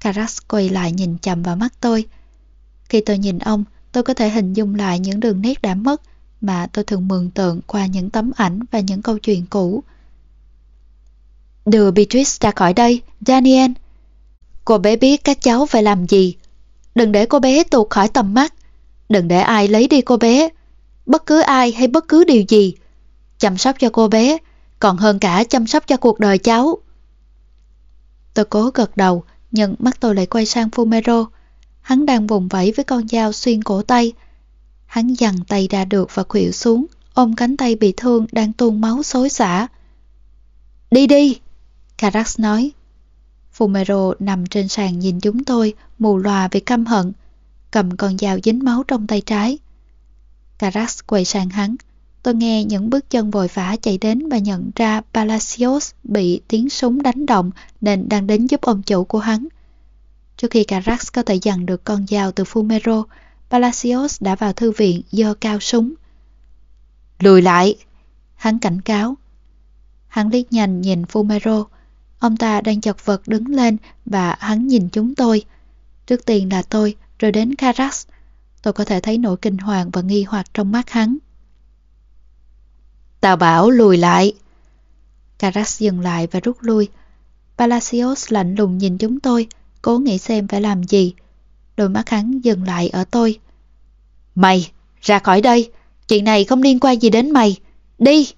Carax quay lại nhìn chầm vào mắt tôi. Khi tôi nhìn ông, tôi có thể hình dung lại những đường nét đã mất mà tôi thường mường tượng qua những tấm ảnh và những câu chuyện cũ. Đưa Beatrice ra khỏi đây, Daniel. Cô bé biết các cháu phải làm gì. Đừng để cô bé tuột khỏi tầm mắt. Đừng để ai lấy đi cô bé. Bất cứ ai hay bất cứ điều gì chăm sóc cho cô bé, còn hơn cả chăm sóc cho cuộc đời cháu. Tôi cố gật đầu, nhưng mắt tôi lại quay sang Fumero. Hắn đang vùng vẫy với con dao xuyên cổ tay. Hắn dằn tay ra được và khuỵu xuống, ôm cánh tay bị thương đang tuôn máu xối xả. Đi đi, Carax nói. Fumero nằm trên sàn nhìn chúng tôi, mù lòa vì căm hận, cầm con dao dính máu trong tay trái. Carax quay sang hắn. Tôi nghe những bước chân vội vã chạy đến và nhận ra Palacios bị tiếng súng đánh động nên đang đến giúp ông chủ của hắn. Trước khi Carax có thể dằn được con dao từ Fumero, Palacios đã vào thư viện dơ cao súng. Lùi lại! Hắn cảnh cáo. Hắn liếc nhanh nhìn Fumero. Ông ta đang chật vật đứng lên và hắn nhìn chúng tôi. Trước tiên là tôi, rồi đến Carax. Tôi có thể thấy nỗi kinh hoàng và nghi hoặc trong mắt hắn. Tao bảo lùi lại. Carax dừng lại và rút lui. Palacios lạnh lùng nhìn chúng tôi, cố nghĩ xem phải làm gì. Đôi mắt hắn dừng lại ở tôi. Mày, ra khỏi đây, chuyện này không liên quan gì đến mày, đi!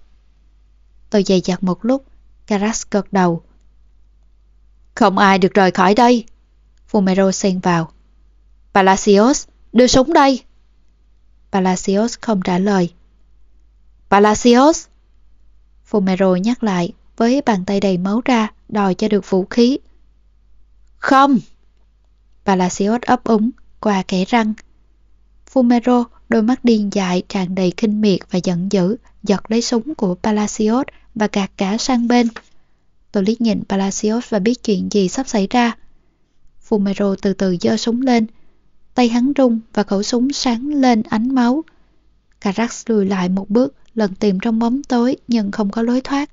Tôi dày dặt một lúc, Caras gật đầu. Không ai được rời khỏi đây. Fumero xen vào. Palacios, đưa súng đây. Palacios không trả lời. Palacios! Fumero nhắc lại với bàn tay đầy máu ra đòi cho được vũ khí. Không! Palacios ấp úng qua kẻ răng. Fumero đôi mắt điên dại tràn đầy kinh miệt và giận dữ giật lấy súng của Palacios và gạt cả sang bên. Tôi liếc nhìn Palacios và biết chuyện gì sắp xảy ra. Fumero từ từ giơ súng lên. Tay hắn rung và khẩu súng sáng lên ánh máu. Carax lùi lại một bước, lần tìm trong bóng tối nhưng không có lối thoát.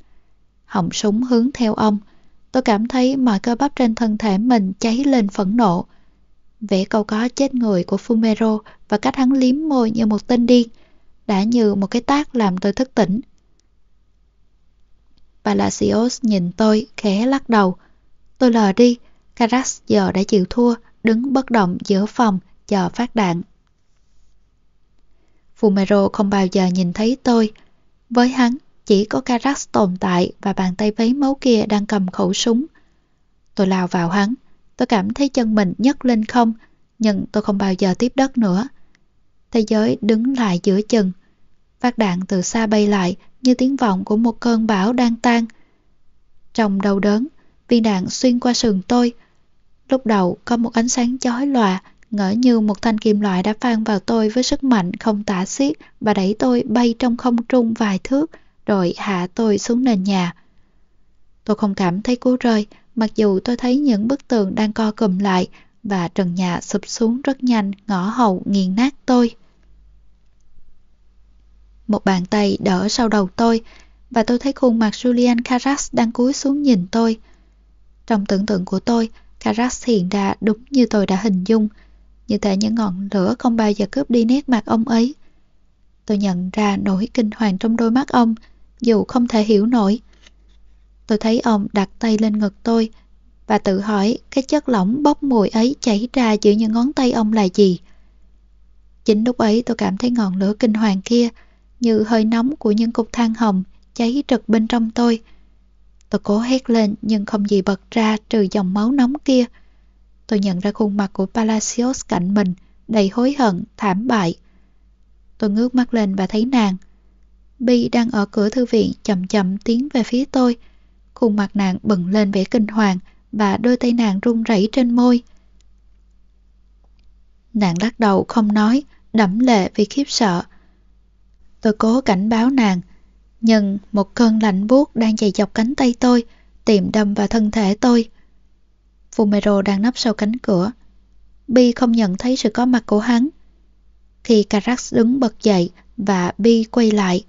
Họng súng hướng theo ông. Tôi cảm thấy mọi cơ bắp trên thân thể mình cháy lên phẫn nộ. Vẽ câu có chết người của Fumero và cách hắn liếm môi như một tên điên đã như một cái tác làm tôi thức tỉnh. Palacios nhìn tôi khẽ lắc đầu. Tôi lờ đi, Caras giờ đã chịu thua, đứng bất động giữa phòng, chờ phát đạn. Fumero không bao giờ nhìn thấy tôi. Với hắn, chỉ có Carax tồn tại và bàn tay vấy máu kia đang cầm khẩu súng. Tôi lao vào hắn, tôi cảm thấy chân mình nhấc lên không, nhưng tôi không bao giờ tiếp đất nữa. Thế giới đứng lại giữa chừng. Phát đạn từ xa bay lại như tiếng vọng của một cơn bão đang tan. Trong đau đớn, viên đạn xuyên qua sườn tôi. Lúc đầu có một ánh sáng chói lòa, ngỡ như một thanh kim loại đã phan vào tôi với sức mạnh không tả xiết và đẩy tôi bay trong không trung vài thước, rồi hạ tôi xuống nền nhà. Tôi không cảm thấy cú rơi, mặc dù tôi thấy những bức tường đang co cụm lại và trần nhà sụp xuống rất nhanh, ngõ hầu nghiền nát tôi. Một bàn tay đỡ sau đầu tôi và tôi thấy khuôn mặt Julian Carras đang cúi xuống nhìn tôi. Trong tưởng tượng của tôi, Carras hiện ra đúng như tôi đã hình dung, như thể những ngọn lửa không bao giờ cướp đi nét mặt ông ấy. Tôi nhận ra nỗi kinh hoàng trong đôi mắt ông, dù không thể hiểu nổi. Tôi thấy ông đặt tay lên ngực tôi và tự hỏi cái chất lỏng bốc mùi ấy chảy ra giữa những ngón tay ông là gì. Chính lúc ấy tôi cảm thấy ngọn lửa kinh hoàng kia như hơi nóng của những cục than hồng cháy rực bên trong tôi. Tôi cố hét lên nhưng không gì bật ra trừ dòng máu nóng kia. Tôi nhận ra khuôn mặt của Palacios cạnh mình, đầy hối hận, thảm bại. Tôi ngước mắt lên và thấy nàng. Bi đang ở cửa thư viện chậm chậm tiến về phía tôi. Khuôn mặt nàng bừng lên vẻ kinh hoàng và đôi tay nàng run rẩy trên môi. Nàng lắc đầu không nói, đẫm lệ vì khiếp sợ. Tôi cố cảnh báo nàng, nhưng một cơn lạnh buốt đang chạy dọc cánh tay tôi, tìm đâm vào thân thể tôi. Fumero đang nấp sau cánh cửa. Bi không nhận thấy sự có mặt của hắn. Khi Carax đứng bật dậy và Bi quay lại,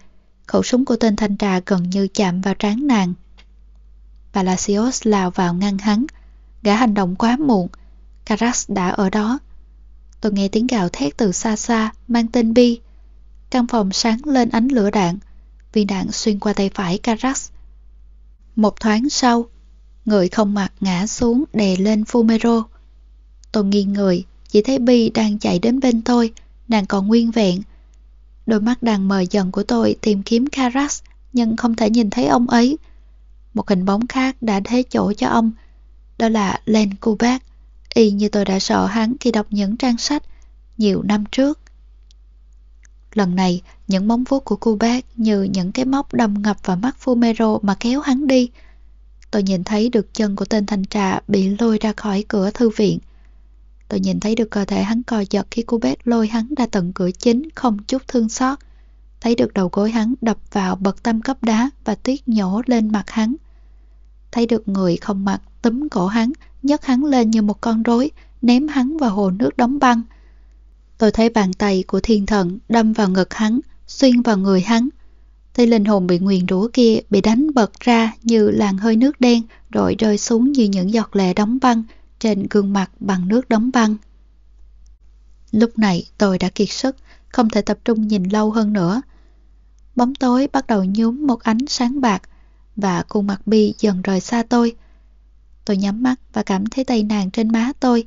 khẩu súng của tên thanh trà gần như chạm vào trán nàng. Palacios lao vào ngăn hắn. Gã hành động quá muộn. Carax đã ở đó. Tôi nghe tiếng gào thét từ xa xa, mang tên Bi. Căn phòng sáng lên ánh lửa đạn. Viên đạn xuyên qua tay phải Carax. Một thoáng sau, người không mặt ngã xuống đè lên Fumero. Tôi nghiêng người, chỉ thấy Bi đang chạy đến bên tôi, nàng còn nguyên vẹn. Đôi mắt đang mờ dần của tôi tìm kiếm Karas nhưng không thể nhìn thấy ông ấy. Một hình bóng khác đã thế chỗ cho ông, đó là Len Kubat, y như tôi đã sợ hắn khi đọc những trang sách nhiều năm trước. Lần này, những móng vuốt của cô như những cái móc đâm ngập vào mắt Fumero mà kéo hắn đi. Tôi nhìn thấy được chân của tên thanh trà bị lôi ra khỏi cửa thư viện. Tôi nhìn thấy được cơ thể hắn co giật khi cô bác lôi hắn ra tận cửa chính không chút thương xót. Thấy được đầu gối hắn đập vào bậc tam cấp đá và tuyết nhổ lên mặt hắn. Thấy được người không mặc túm cổ hắn, nhấc hắn lên như một con rối, ném hắn vào hồ nước đóng băng. Tôi thấy bàn tay của thiên thần đâm vào ngực hắn, xuyên vào người hắn thì linh hồn bị nguyền rủa kia bị đánh bật ra như làn hơi nước đen rồi rơi xuống như những giọt lệ đóng băng trên gương mặt bằng nước đóng băng. Lúc này tôi đã kiệt sức, không thể tập trung nhìn lâu hơn nữa. Bóng tối bắt đầu nhúm một ánh sáng bạc và khuôn mặt Bi dần rời xa tôi. Tôi nhắm mắt và cảm thấy tay nàng trên má tôi.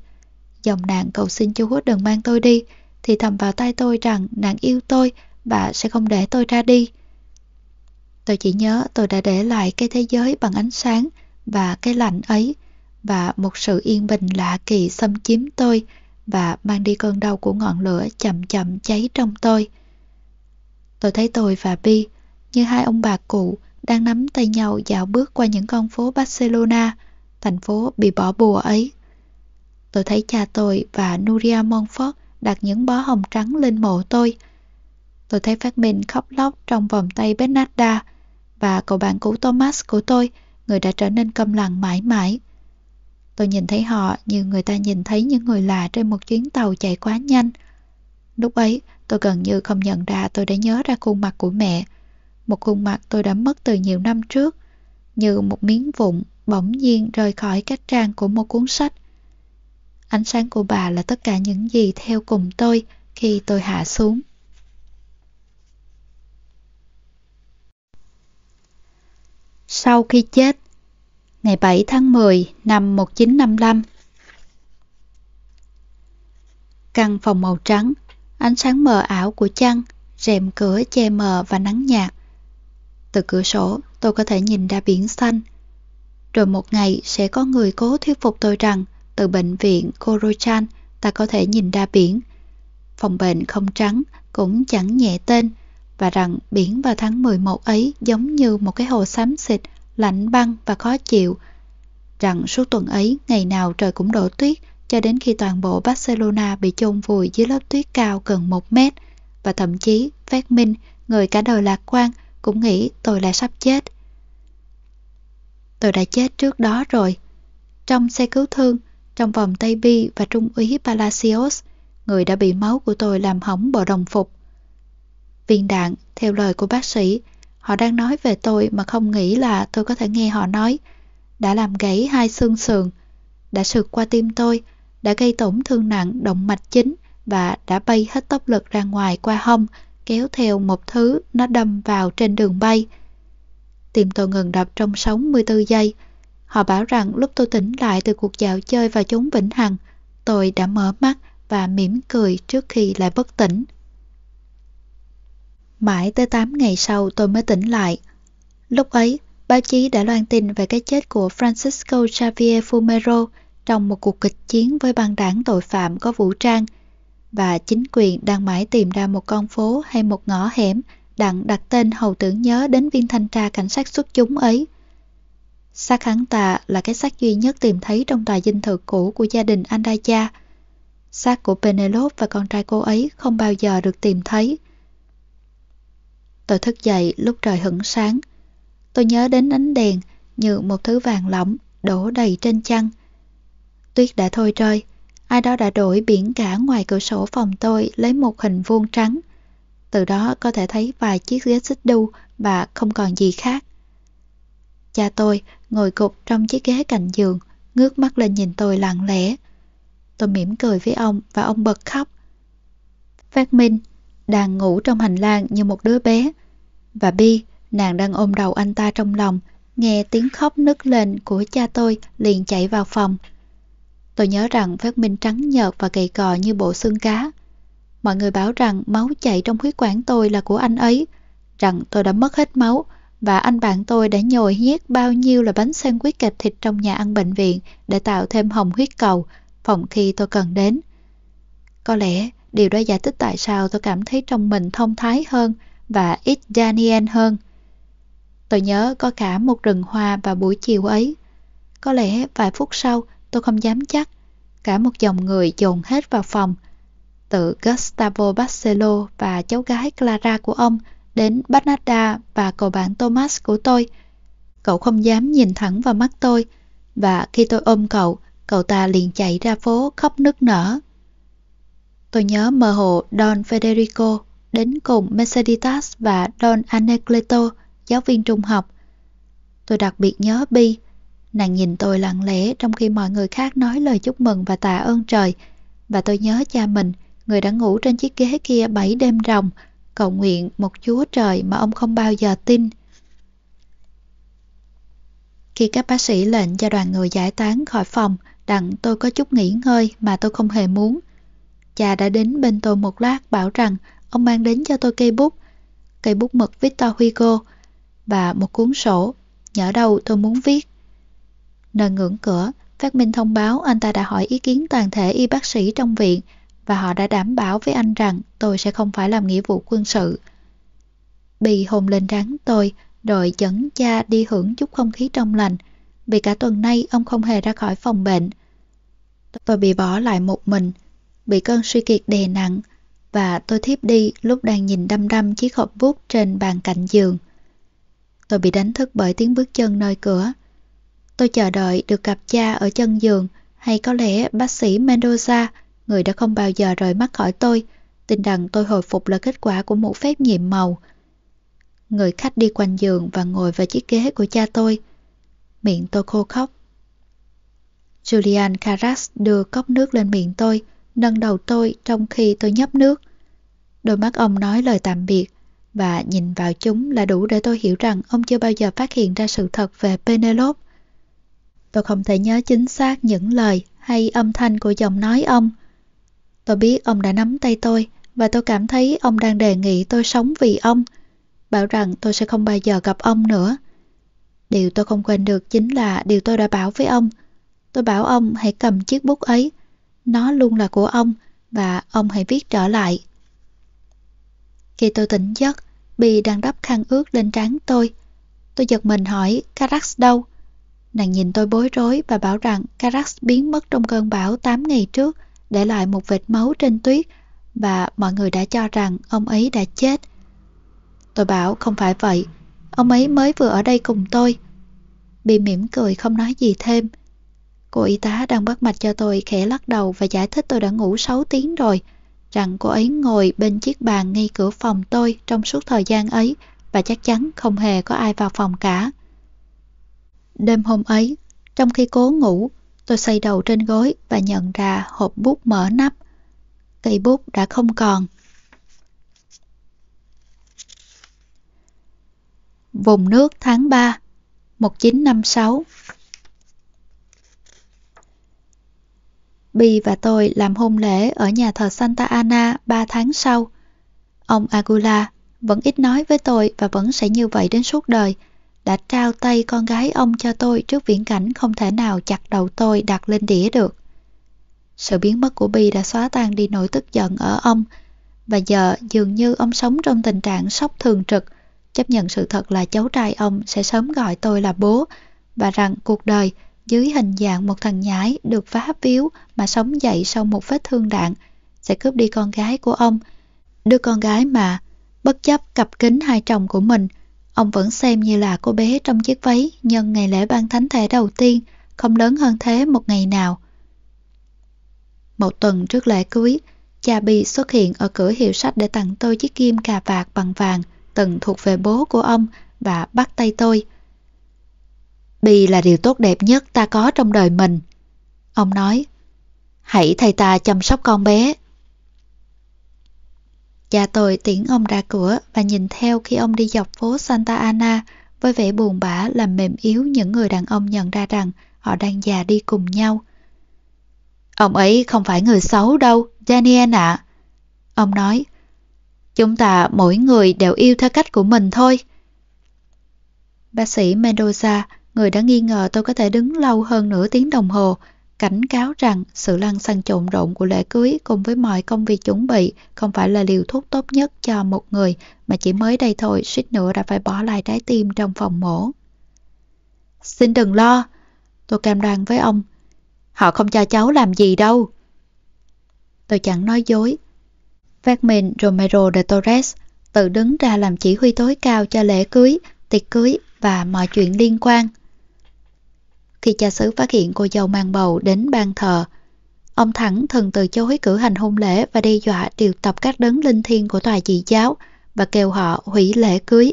Dòng nàng cầu xin chú đừng mang tôi đi, thì thầm vào tay tôi rằng nàng yêu tôi và sẽ không để tôi ra đi. Tôi chỉ nhớ tôi đã để lại cái thế giới bằng ánh sáng và cái lạnh ấy và một sự yên bình lạ kỳ xâm chiếm tôi và mang đi cơn đau của ngọn lửa chậm chậm cháy trong tôi. Tôi thấy tôi và Bi như hai ông bà cụ đang nắm tay nhau dạo bước qua những con phố Barcelona, thành phố bị bỏ bùa ấy. Tôi thấy cha tôi và Nuria monfort đặt những bó hồng trắng lên mộ tôi. Tôi thấy phát minh khóc lóc trong vòng tay Bernarda và cậu bạn cũ Thomas của tôi, người đã trở nên câm lặng mãi mãi. Tôi nhìn thấy họ như người ta nhìn thấy những người lạ trên một chuyến tàu chạy quá nhanh. Lúc ấy, tôi gần như không nhận ra tôi đã nhớ ra khuôn mặt của mẹ. Một khuôn mặt tôi đã mất từ nhiều năm trước, như một miếng vụn bỗng nhiên rời khỏi các trang của một cuốn sách. Ánh sáng của bà là tất cả những gì theo cùng tôi khi tôi hạ xuống. Sau khi chết, Ngày 7 tháng 10 năm 1955 Căn phòng màu trắng, Ánh sáng mờ ảo của chăn, Rèm cửa che mờ và nắng nhạt. Từ cửa sổ, tôi có thể nhìn ra biển xanh. Rồi một ngày sẽ có người cố thuyết phục tôi rằng Từ bệnh viện Korochan ta có thể nhìn ra biển. Phòng bệnh không trắng, cũng chẳng nhẹ tên và rằng biển vào tháng 11 ấy giống như một cái hồ xám xịt, lạnh băng và khó chịu. Rằng suốt tuần ấy, ngày nào trời cũng đổ tuyết, cho đến khi toàn bộ Barcelona bị chôn vùi dưới lớp tuyết cao gần một mét, và thậm chí Phát Minh, người cả đời lạc quan, cũng nghĩ tôi lại sắp chết. Tôi đã chết trước đó rồi. Trong xe cứu thương, trong vòng Tây Bi và Trung úy Palacios, người đã bị máu của tôi làm hỏng bộ đồng phục. Viên đạn, theo lời của bác sĩ, họ đang nói về tôi mà không nghĩ là tôi có thể nghe họ nói. Đã làm gãy hai xương sườn, đã sượt qua tim tôi, đã gây tổn thương nặng động mạch chính và đã bay hết tốc lực ra ngoài qua hông, kéo theo một thứ nó đâm vào trên đường bay. Tim tôi ngừng đập trong 64 giây. Họ bảo rằng lúc tôi tỉnh lại từ cuộc dạo chơi vào chốn Vĩnh Hằng, tôi đã mở mắt và mỉm cười trước khi lại bất tỉnh. Mãi tới 8 ngày sau tôi mới tỉnh lại. Lúc ấy, báo chí đã loan tin về cái chết của Francisco Xavier Fumero trong một cuộc kịch chiến với băng đảng tội phạm có vũ trang và chính quyền đang mãi tìm ra một con phố hay một ngõ hẻm đặng đặt tên hầu tưởng nhớ đến viên thanh tra cảnh sát xuất chúng ấy. Xác hắn ta là cái xác duy nhất tìm thấy trong tòa dinh thự cũ của gia đình Andaya. Xác của Penelope và con trai cô ấy không bao giờ được tìm thấy. Tôi thức dậy lúc trời hửng sáng. Tôi nhớ đến ánh đèn như một thứ vàng lỏng đổ đầy trên chăn. Tuyết đã thôi rơi. Ai đó đã đổi biển cả ngoài cửa sổ phòng tôi lấy một hình vuông trắng. Từ đó có thể thấy vài chiếc ghế xích đu và không còn gì khác. Cha tôi ngồi cục trong chiếc ghế cạnh giường, ngước mắt lên nhìn tôi lặng lẽ. Tôi mỉm cười với ông và ông bật khóc. Phát Minh đang ngủ trong hành lang như một đứa bé. Và Bi, nàng đang ôm đầu anh ta trong lòng, nghe tiếng khóc nức lên của cha tôi liền chạy vào phòng. Tôi nhớ rằng Phát Minh trắng nhợt và gầy cò như bộ xương cá. Mọi người bảo rằng máu chảy trong huyết quản tôi là của anh ấy, rằng tôi đã mất hết máu và anh bạn tôi đã nhồi nhét bao nhiêu là bánh sandwich kẹp thịt trong nhà ăn bệnh viện để tạo thêm hồng huyết cầu phòng khi tôi cần đến. Có lẽ Điều đó giải thích tại sao tôi cảm thấy trong mình thông thái hơn và ít Daniel hơn. Tôi nhớ có cả một rừng hoa vào buổi chiều ấy. Có lẽ vài phút sau tôi không dám chắc. Cả một dòng người dồn hết vào phòng. Từ Gustavo Barcelo và cháu gái Clara của ông đến Bernarda và cậu bạn Thomas của tôi. Cậu không dám nhìn thẳng vào mắt tôi và khi tôi ôm cậu, cậu ta liền chạy ra phố khóc nức nở. Tôi nhớ mơ hồ Don Federico đến cùng Merceditas và Don Anacleto, giáo viên trung học. Tôi đặc biệt nhớ Bi. Nàng nhìn tôi lặng lẽ trong khi mọi người khác nói lời chúc mừng và tạ ơn trời. Và tôi nhớ cha mình, người đã ngủ trên chiếc ghế kia bảy đêm ròng, cầu nguyện một chúa trời mà ông không bao giờ tin. Khi các bác sĩ lệnh cho đoàn người giải tán khỏi phòng, đặng tôi có chút nghỉ ngơi mà tôi không hề muốn. Cha đã đến bên tôi một lát bảo rằng ông mang đến cho tôi cây bút, cây bút mực Victor Hugo và một cuốn sổ, nhỡ đâu tôi muốn viết. Nơi ngưỡng cửa, phát minh thông báo anh ta đã hỏi ý kiến toàn thể y bác sĩ trong viện và họ đã đảm bảo với anh rằng tôi sẽ không phải làm nghĩa vụ quân sự. Bì hồn lên rắn tôi, rồi dẫn cha đi hưởng chút không khí trong lành, vì cả tuần nay ông không hề ra khỏi phòng bệnh. Tôi bị bỏ lại một mình, bị cơn suy kiệt đè nặng, và tôi thiếp đi lúc đang nhìn đăm đăm chiếc hộp bút trên bàn cạnh giường. Tôi bị đánh thức bởi tiếng bước chân nơi cửa. Tôi chờ đợi được gặp cha ở chân giường, hay có lẽ bác sĩ Mendoza, người đã không bao giờ rời mắt khỏi tôi, tin rằng tôi hồi phục là kết quả của một phép nhiệm màu. Người khách đi quanh giường và ngồi vào chiếc ghế của cha tôi. Miệng tôi khô khóc. Julian Carras đưa cốc nước lên miệng tôi, nâng đầu tôi trong khi tôi nhấp nước. Đôi mắt ông nói lời tạm biệt, và nhìn vào chúng là đủ để tôi hiểu rằng ông chưa bao giờ phát hiện ra sự thật về Penelope. Tôi không thể nhớ chính xác những lời hay âm thanh của giọng nói ông. Tôi biết ông đã nắm tay tôi và tôi cảm thấy ông đang đề nghị tôi sống vì ông, bảo rằng tôi sẽ không bao giờ gặp ông nữa. Điều tôi không quên được chính là điều tôi đã bảo với ông. Tôi bảo ông hãy cầm chiếc bút ấy. Nó luôn là của ông và ông hãy viết trở lại. Khi tôi tỉnh giấc, Bì đang đắp khăn ướt lên trán tôi. Tôi giật mình hỏi Carax đâu? Nàng nhìn tôi bối rối và bảo rằng Carax biến mất trong cơn bão 8 ngày trước, để lại một vệt máu trên tuyết và mọi người đã cho rằng ông ấy đã chết. Tôi bảo không phải vậy, ông ấy mới vừa ở đây cùng tôi. Bì mỉm cười không nói gì thêm. Cô y tá đang bắt mạch cho tôi khẽ lắc đầu và giải thích tôi đã ngủ 6 tiếng rồi rằng cô ấy ngồi bên chiếc bàn ngay cửa phòng tôi trong suốt thời gian ấy và chắc chắn không hề có ai vào phòng cả. Đêm hôm ấy, trong khi cố ngủ, tôi xoay đầu trên gối và nhận ra hộp bút mở nắp. Cây bút đã không còn. Vùng nước tháng 3 1956 Bi và tôi làm hôn lễ ở nhà thờ Santa Ana 3 tháng sau. Ông Agula vẫn ít nói với tôi và vẫn sẽ như vậy đến suốt đời, đã trao tay con gái ông cho tôi trước viễn cảnh không thể nào chặt đầu tôi đặt lên đĩa được. Sự biến mất của Bi đã xóa tan đi nỗi tức giận ở ông, và giờ dường như ông sống trong tình trạng sốc thường trực, chấp nhận sự thật là cháu trai ông sẽ sớm gọi tôi là bố, và rằng cuộc đời dưới hình dạng một thằng nhái được phá víu mà sống dậy sau một vết thương đạn, sẽ cướp đi con gái của ông. Đứa con gái mà, bất chấp cặp kính hai chồng của mình, ông vẫn xem như là cô bé trong chiếc váy nhân ngày lễ ban thánh thể đầu tiên, không lớn hơn thế một ngày nào. Một tuần trước lễ cưới, cha Bi xuất hiện ở cửa hiệu sách để tặng tôi chiếc kim cà vạt bằng vàng từng thuộc về bố của ông và bắt tay tôi. Bi là điều tốt đẹp nhất ta có trong đời mình. Ông nói, hãy thay ta chăm sóc con bé. Cha tôi tiễn ông ra cửa và nhìn theo khi ông đi dọc phố Santa Ana với vẻ buồn bã làm mềm yếu những người đàn ông nhận ra rằng họ đang già đi cùng nhau. Ông ấy không phải người xấu đâu, Daniel ạ. Ông nói, chúng ta mỗi người đều yêu theo cách của mình thôi. Bác sĩ Mendoza người đã nghi ngờ tôi có thể đứng lâu hơn nửa tiếng đồng hồ, cảnh cáo rằng sự lăn xăng trộn rộn của lễ cưới cùng với mọi công việc chuẩn bị không phải là liều thuốc tốt nhất cho một người mà chỉ mới đây thôi suýt nữa đã phải bỏ lại trái tim trong phòng mổ. Xin đừng lo, tôi cam đoan với ông. Họ không cho cháu làm gì đâu. Tôi chẳng nói dối. Vagmin Romero de Torres tự đứng ra làm chỉ huy tối cao cho lễ cưới, tiệc cưới và mọi chuyện liên quan. Khi cha xứ phát hiện cô dâu mang bầu đến ban thờ, ông thẳng thần từ chối cử hành hôn lễ và đe dọa triệu tập các đấng linh thiêng của tòa dị giáo và kêu họ hủy lễ cưới.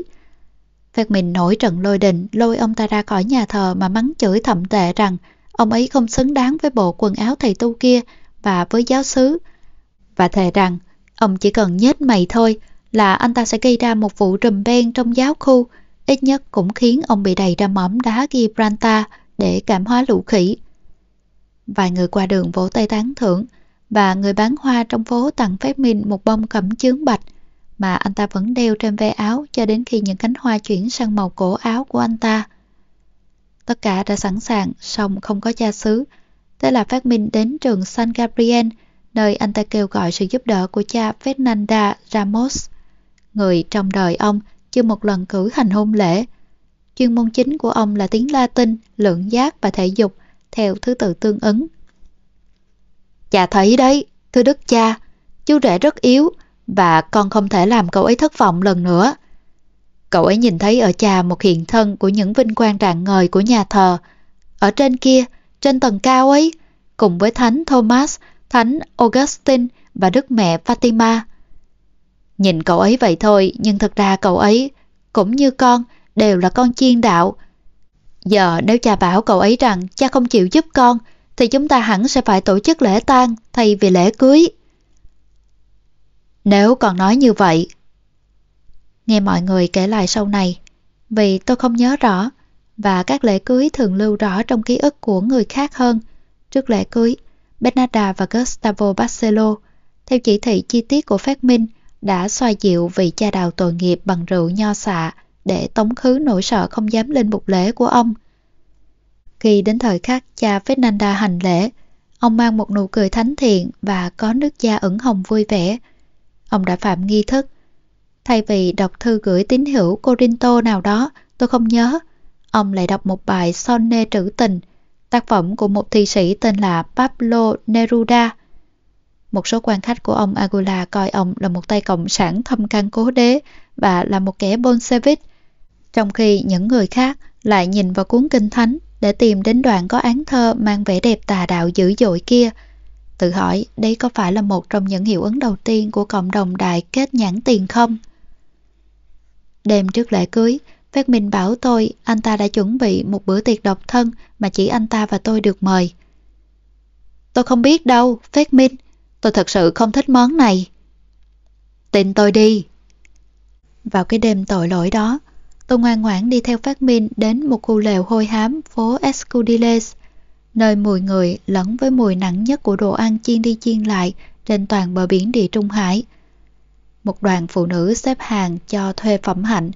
Phật mình nổi trận lôi đình lôi ông ta ra khỏi nhà thờ mà mắng chửi thậm tệ rằng ông ấy không xứng đáng với bộ quần áo thầy tu kia và với giáo xứ. Và thề rằng ông chỉ cần nhết mày thôi là anh ta sẽ gây ra một vụ rùm ben trong giáo khu ít nhất cũng khiến ông bị đầy ra mỏm đá Gibraltar để cảm hóa lũ khỉ. Vài người qua đường vỗ tay tán thưởng và người bán hoa trong phố tặng phép minh một bông cẩm chướng bạch mà anh ta vẫn đeo trên ve áo cho đến khi những cánh hoa chuyển sang màu cổ áo của anh ta. Tất cả đã sẵn sàng, song không có cha xứ. Thế là phát minh đến trường San Gabriel, nơi anh ta kêu gọi sự giúp đỡ của cha Fernanda Ramos, người trong đời ông chưa một lần cử hành hôn lễ. Chuyên môn chính của ông là tiếng Latin, lượng giác và thể dục, theo thứ tự tương ứng. Cha thấy đấy, thưa đức cha, chú rể rất yếu và con không thể làm cậu ấy thất vọng lần nữa. Cậu ấy nhìn thấy ở cha một hiện thân của những vinh quang rạng ngời của nhà thờ. Ở trên kia, trên tầng cao ấy, cùng với Thánh Thomas, Thánh Augustine và Đức Mẹ Fatima. Nhìn cậu ấy vậy thôi, nhưng thật ra cậu ấy, cũng như con, đều là con chiên đạo. Giờ nếu cha bảo cậu ấy rằng cha không chịu giúp con, thì chúng ta hẳn sẽ phải tổ chức lễ tang thay vì lễ cưới. Nếu còn nói như vậy, nghe mọi người kể lại sau này, vì tôi không nhớ rõ, và các lễ cưới thường lưu rõ trong ký ức của người khác hơn. Trước lễ cưới, Bernarda và Gustavo Barcelo, theo chỉ thị chi tiết của phát minh, đã xoa dịu vị cha đào tội nghiệp bằng rượu nho xạ để tống khứ nỗi sợ không dám lên bục lễ của ông. Khi đến thời khắc cha Fernanda hành lễ, ông mang một nụ cười thánh thiện và có nước da ửng hồng vui vẻ. Ông đã phạm nghi thức. Thay vì đọc thư gửi tín hữu Corinto nào đó, tôi không nhớ, ông lại đọc một bài sonnet trữ tình, tác phẩm của một thi sĩ tên là Pablo Neruda. Một số quan khách của ông Agula coi ông là một tay cộng sản thâm căn cố đế và là một kẻ Bolshevik, trong khi những người khác lại nhìn vào cuốn kinh thánh để tìm đến đoạn có án thơ mang vẻ đẹp tà đạo dữ dội kia. Tự hỏi đây có phải là một trong những hiệu ứng đầu tiên của cộng đồng đại kết nhãn tiền không? Đêm trước lễ cưới, Phát Minh bảo tôi anh ta đã chuẩn bị một bữa tiệc độc thân mà chỉ anh ta và tôi được mời. Tôi không biết đâu, Phát Minh. Tôi thật sự không thích món này. Tin tôi đi. Vào cái đêm tội lỗi đó, tôi ngoan ngoãn đi theo phát minh đến một khu lều hôi hám phố Escudiles, nơi mùi người lẫn với mùi nặng nhất của đồ ăn chiên đi chiên lại trên toàn bờ biển địa Trung Hải. Một đoàn phụ nữ xếp hàng cho thuê phẩm hạnh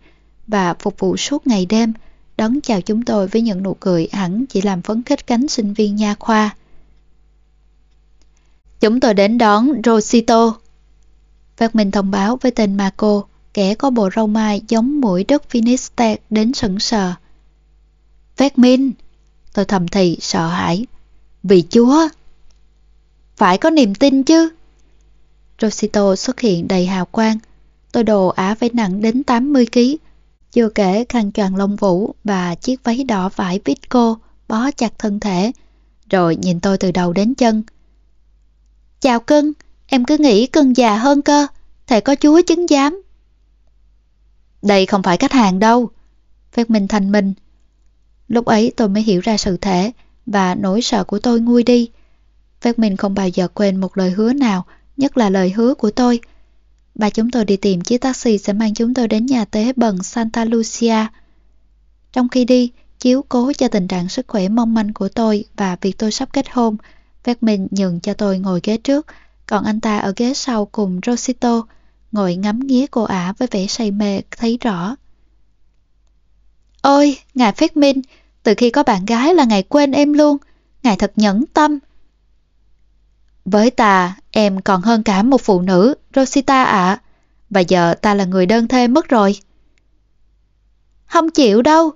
và phục vụ suốt ngày đêm, đón chào chúng tôi với những nụ cười hẳn chỉ làm phấn khích cánh sinh viên nha khoa. Chúng tôi đến đón Rosito. Phát minh thông báo với tên Marco, kẻ có bộ râu mai giống mũi đất Finisterre đến sững sờ. Phát minh, tôi thầm thì sợ hãi. Vì chúa! Phải có niềm tin chứ. Rosito xuất hiện đầy hào quang. Tôi đồ ả phải nặng đến 80kg. Chưa kể khăn choàng lông vũ và chiếc váy đỏ vải visco bó chặt thân thể. Rồi nhìn tôi từ đầu đến chân. Chào cưng, em cứ nghĩ cưng già hơn cơ, Thầy có chúa chứng giám. Đây không phải khách hàng đâu. Phép Minh thành minh. Lúc ấy tôi mới hiểu ra sự thể và nỗi sợ của tôi nguôi đi. Phép Minh không bao giờ quên một lời hứa nào, nhất là lời hứa của tôi. Bà chúng tôi đi tìm chiếc taxi sẽ mang chúng tôi đến nhà tế bần Santa Lucia. Trong khi đi, chiếu cố cho tình trạng sức khỏe mong manh của tôi và việc tôi sắp kết hôn, Phép Minh nhường cho tôi ngồi ghế trước, còn anh ta ở ghế sau cùng Rosito, ngồi ngắm nghía cô ả với vẻ say mê thấy rõ. Ôi, ngài Phép Minh, từ khi có bạn gái là ngài quên em luôn, ngài thật nhẫn tâm. Với ta, em còn hơn cả một phụ nữ, Rosita ạ. Và giờ ta là người đơn thê mất rồi. Không chịu đâu,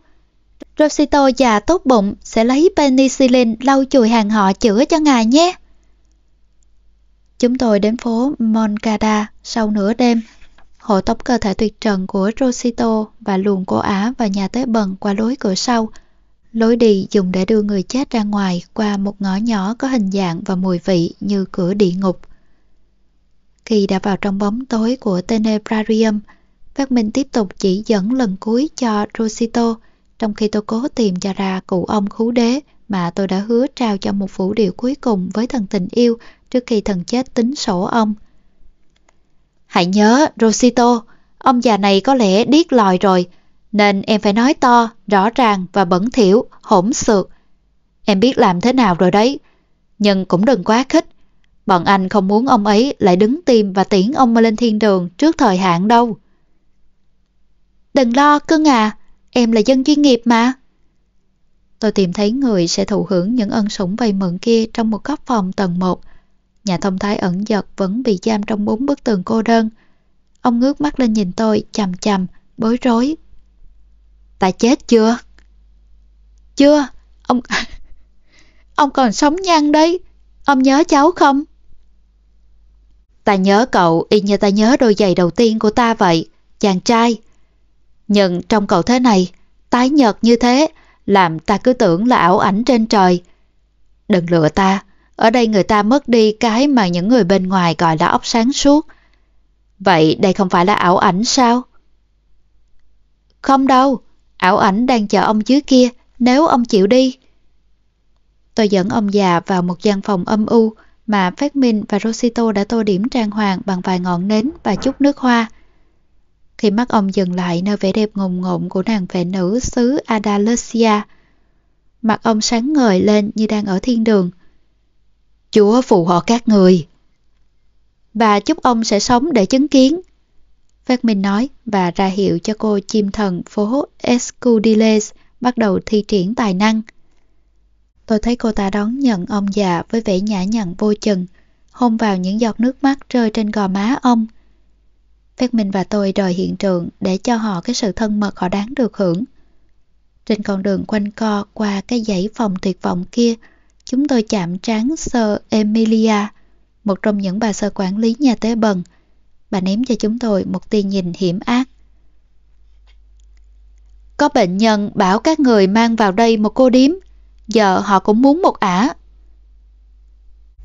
Rosito già tốt bụng sẽ lấy penicillin lau chùi hàng họ chữa cho ngài nhé. Chúng tôi đến phố Moncada sau nửa đêm, hộ tống cơ thể tuyệt trần của Rosito và luồn cô Á vào nhà tế bần qua lối cửa sau. Lối đi dùng để đưa người chết ra ngoài qua một ngõ nhỏ có hình dạng và mùi vị như cửa địa ngục. Khi đã vào trong bóng tối của Tenebrarium, phát minh tiếp tục chỉ dẫn lần cuối cho Rosito, trong khi tôi cố tìm cho ra cụ ông khú đế mà tôi đã hứa trao cho một vũ điệu cuối cùng với thần tình yêu trước khi thần chết tính sổ ông. Hãy nhớ, Rosito, ông già này có lẽ điếc lòi rồi, Nên em phải nói to, rõ ràng và bẩn thỉu, hỗn xược. Em biết làm thế nào rồi đấy, nhưng cũng đừng quá khích. Bọn anh không muốn ông ấy lại đứng tìm và tiễn ông lên thiên đường trước thời hạn đâu. Đừng lo, cưng à, em là dân chuyên nghiệp mà. Tôi tìm thấy người sẽ thụ hưởng những ân sủng vầy mượn kia trong một góc phòng tầng 1. Nhà thông thái ẩn giật vẫn bị giam trong bốn bức tường cô đơn. Ông ngước mắt lên nhìn tôi, chầm chầm, bối rối. Ta chết chưa? Chưa, ông... ông còn sống nhăn đấy. Ông nhớ cháu không? Ta nhớ cậu y như ta nhớ đôi giày đầu tiên của ta vậy, chàng trai. Nhưng trong cậu thế này, tái nhợt như thế, làm ta cứ tưởng là ảo ảnh trên trời. Đừng lừa ta, ở đây người ta mất đi cái mà những người bên ngoài gọi là óc sáng suốt. Vậy đây không phải là ảo ảnh sao? Không đâu, ảo ảnh đang chờ ông dưới kia, nếu ông chịu đi. Tôi dẫn ông già vào một gian phòng âm u mà Phát Minh và Rosito đã tô điểm trang hoàng bằng vài ngọn nến và chút nước hoa thì mắt ông dừng lại nơi vẻ đẹp ngùng ngộn của nàng vệ nữ xứ Andalusia, mặt ông sáng ngời lên như đang ở thiên đường. Chúa phù hộ các người. Và chúc ông sẽ sống để chứng kiến. Phát Minh nói và ra hiệu cho cô chim thần phố Escudiles bắt đầu thi triển tài năng. Tôi thấy cô ta đón nhận ông già với vẻ nhã nhặn vô chừng, hôn vào những giọt nước mắt rơi trên gò má ông. Phát Minh và tôi rời hiện trường để cho họ cái sự thân mật họ đáng được hưởng. Trên con đường quanh co qua cái dãy phòng tuyệt vọng kia, chúng tôi chạm trán sơ Emilia, một trong những bà sơ quản lý nhà tế bần. Bà ném cho chúng tôi một tia nhìn hiểm ác. Có bệnh nhân bảo các người mang vào đây một cô điếm, giờ họ cũng muốn một ả.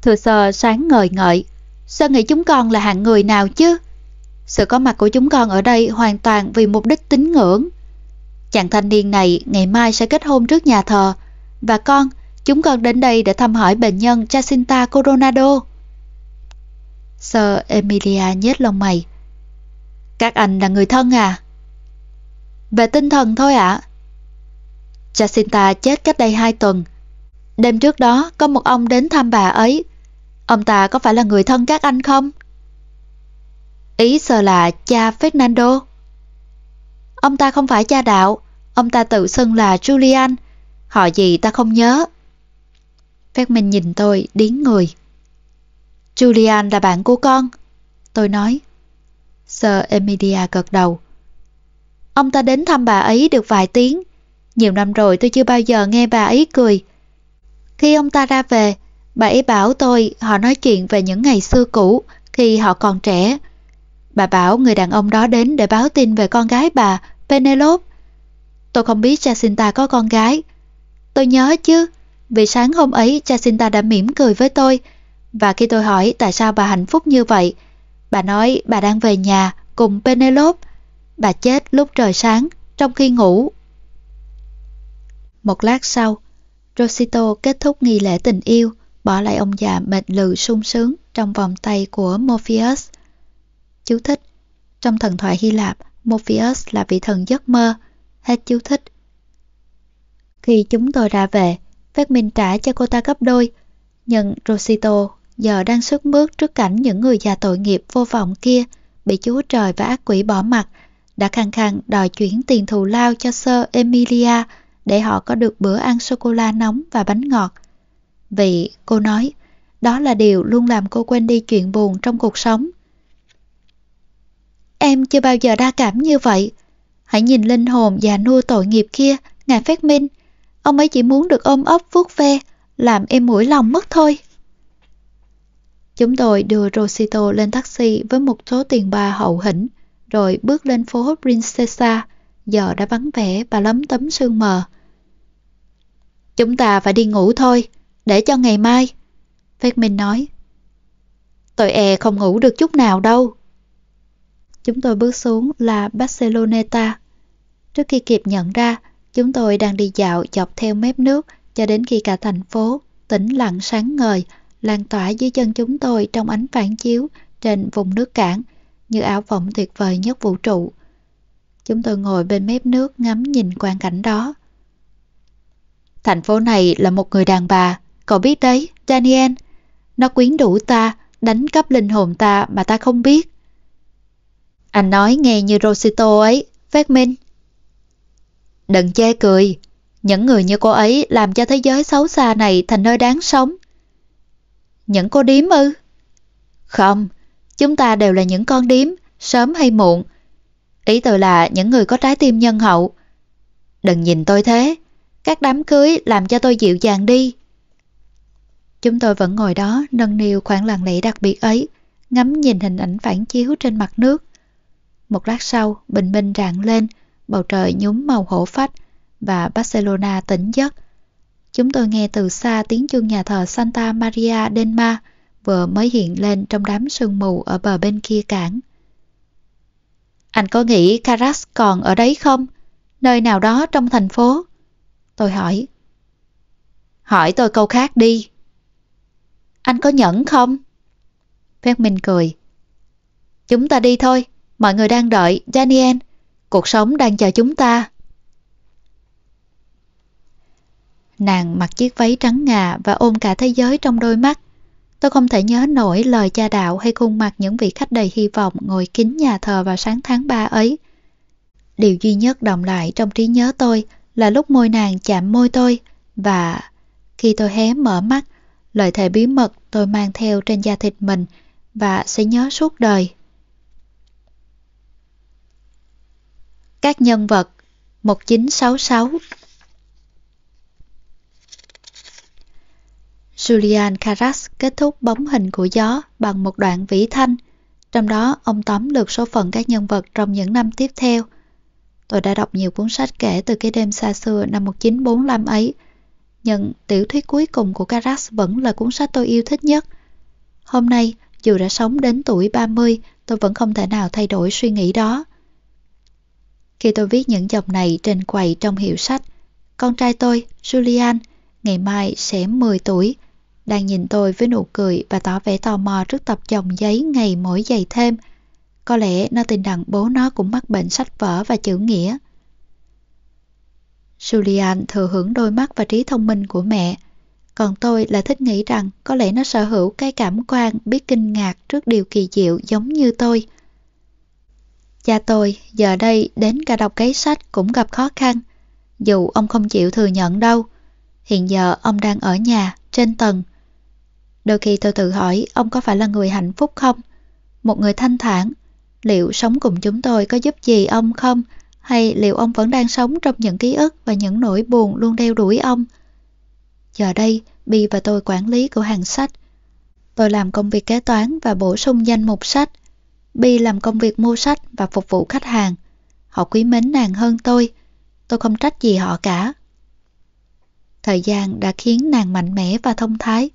Thừa sơ sáng ngời ngợi, sao nghĩ chúng con là hạng người nào chứ? Sự có mặt của chúng con ở đây hoàn toàn vì mục đích tín ngưỡng. Chàng thanh niên này ngày mai sẽ kết hôn trước nhà thờ, và con, chúng con đến đây để thăm hỏi bệnh nhân Jacinta Coronado. Sir Emilia nhếch lông mày. Các anh là người thân à? Về tinh thần thôi ạ. Jacinta chết cách đây hai tuần. Đêm trước đó có một ông đến thăm bà ấy. Ông ta có phải là người thân các anh không? Ý sợ là cha Fernando. Ông ta không phải cha đạo, ông ta tự xưng là Julian. Họ gì ta không nhớ. Phép mình nhìn tôi, điến người. Julian là bạn của con. Tôi nói. Sir Emilia gật đầu. Ông ta đến thăm bà ấy được vài tiếng. Nhiều năm rồi tôi chưa bao giờ nghe bà ấy cười. Khi ông ta ra về, bà ấy bảo tôi họ nói chuyện về những ngày xưa cũ khi họ còn trẻ. Bà bảo người đàn ông đó đến để báo tin về con gái bà, Penelope. Tôi không biết Jacinta có con gái. Tôi nhớ chứ, vì sáng hôm ấy Jacinta đã mỉm cười với tôi. Và khi tôi hỏi tại sao bà hạnh phúc như vậy, bà nói bà đang về nhà cùng Penelope. Bà chết lúc trời sáng, trong khi ngủ. Một lát sau, Rosito kết thúc nghi lễ tình yêu, bỏ lại ông già mệt lừ sung sướng trong vòng tay của Morpheus. Chú thích Trong thần thoại Hy Lạp, Morpheus là vị thần giấc mơ. Hết chú thích. Khi chúng tôi ra về, phát minh trả cho cô ta gấp đôi. Nhưng Rosito giờ đang sức bước trước cảnh những người già tội nghiệp vô vọng kia bị chúa trời và ác quỷ bỏ mặt, đã khăng khăng đòi chuyển tiền thù lao cho sơ Emilia để họ có được bữa ăn sô-cô-la nóng và bánh ngọt. Vì, cô nói, đó là điều luôn làm cô quên đi chuyện buồn trong cuộc sống. Em chưa bao giờ đa cảm như vậy. Hãy nhìn linh hồn già nua tội nghiệp kia, ngài Phát Minh. Ông ấy chỉ muốn được ôm ấp vuốt ve, làm em mũi lòng mất thôi. Chúng tôi đưa Rosito lên taxi với một số tiền bà hậu hĩnh, rồi bước lên phố Princesa, giờ đã vắng vẻ và lấm tấm sương mờ. Chúng ta phải đi ngủ thôi, để cho ngày mai. Phát Minh nói. Tôi e không ngủ được chút nào đâu. Chúng tôi bước xuống là Barceloneta. Trước khi kịp nhận ra, chúng tôi đang đi dạo dọc theo mép nước cho đến khi cả thành phố tĩnh lặng sáng ngời, lan tỏa dưới chân chúng tôi trong ánh phản chiếu trên vùng nước cảng như ảo vọng tuyệt vời nhất vũ trụ. Chúng tôi ngồi bên mép nước ngắm nhìn quang cảnh đó. Thành phố này là một người đàn bà, cậu biết đấy, Daniel. Nó quyến đủ ta, đánh cắp linh hồn ta mà ta không biết. Anh nói nghe như Rosito ấy, phát minh. Đừng chê cười, những người như cô ấy làm cho thế giới xấu xa này thành nơi đáng sống. Những cô điếm ư? Không, chúng ta đều là những con điếm, sớm hay muộn. Ý tôi là những người có trái tim nhân hậu. Đừng nhìn tôi thế, các đám cưới làm cho tôi dịu dàng đi. Chúng tôi vẫn ngồi đó nâng niu khoảng làng lẽ đặc biệt ấy, ngắm nhìn hình ảnh phản chiếu trên mặt nước. Một lát sau, bình minh rạng lên, bầu trời nhúm màu hổ phách và Barcelona tỉnh giấc. Chúng tôi nghe từ xa tiếng chuông nhà thờ Santa Maria del Mar vừa mới hiện lên trong đám sương mù ở bờ bên kia cảng. Anh có nghĩ Caras còn ở đấy không? Nơi nào đó trong thành phố? Tôi hỏi. Hỏi tôi câu khác đi. Anh có nhẫn không? Phép Minh cười. Chúng ta đi thôi, mọi người đang đợi, Daniel. Cuộc sống đang chờ chúng ta. Nàng mặc chiếc váy trắng ngà và ôm cả thế giới trong đôi mắt. Tôi không thể nhớ nổi lời cha đạo hay khuôn mặt những vị khách đầy hy vọng ngồi kính nhà thờ vào sáng tháng 3 ấy. Điều duy nhất động lại trong trí nhớ tôi là lúc môi nàng chạm môi tôi và khi tôi hé mở mắt, lời thề bí mật tôi mang theo trên da thịt mình và sẽ nhớ suốt đời. Các nhân vật 1966 Julian Carras kết thúc bóng hình của gió bằng một đoạn vĩ thanh, trong đó ông tóm lược số phận các nhân vật trong những năm tiếp theo. Tôi đã đọc nhiều cuốn sách kể từ cái đêm xa xưa năm 1945 ấy, nhưng tiểu thuyết cuối cùng của Carras vẫn là cuốn sách tôi yêu thích nhất. Hôm nay, dù đã sống đến tuổi 30, tôi vẫn không thể nào thay đổi suy nghĩ đó. Khi tôi viết những dòng này trên quầy trong hiệu sách, con trai tôi, Julian, ngày mai sẽ 10 tuổi, đang nhìn tôi với nụ cười và tỏ vẻ tò mò trước tập chồng giấy ngày mỗi dày thêm. Có lẽ nó tin rằng bố nó cũng mắc bệnh sách vở và chữ nghĩa. Julian thừa hưởng đôi mắt và trí thông minh của mẹ, còn tôi là thích nghĩ rằng có lẽ nó sở hữu cái cảm quan biết kinh ngạc trước điều kỳ diệu giống như tôi. Cha tôi giờ đây đến cả đọc cái sách cũng gặp khó khăn, dù ông không chịu thừa nhận đâu. Hiện giờ ông đang ở nhà, trên tầng, Đôi khi tôi tự hỏi ông có phải là người hạnh phúc không? Một người thanh thản, liệu sống cùng chúng tôi có giúp gì ông không? Hay liệu ông vẫn đang sống trong những ký ức và những nỗi buồn luôn đeo đuổi ông? Giờ đây, Bi và tôi quản lý cửa hàng sách. Tôi làm công việc kế toán và bổ sung danh mục sách. Bi làm công việc mua sách và phục vụ khách hàng. Họ quý mến nàng hơn tôi. Tôi không trách gì họ cả. Thời gian đã khiến nàng mạnh mẽ và thông thái.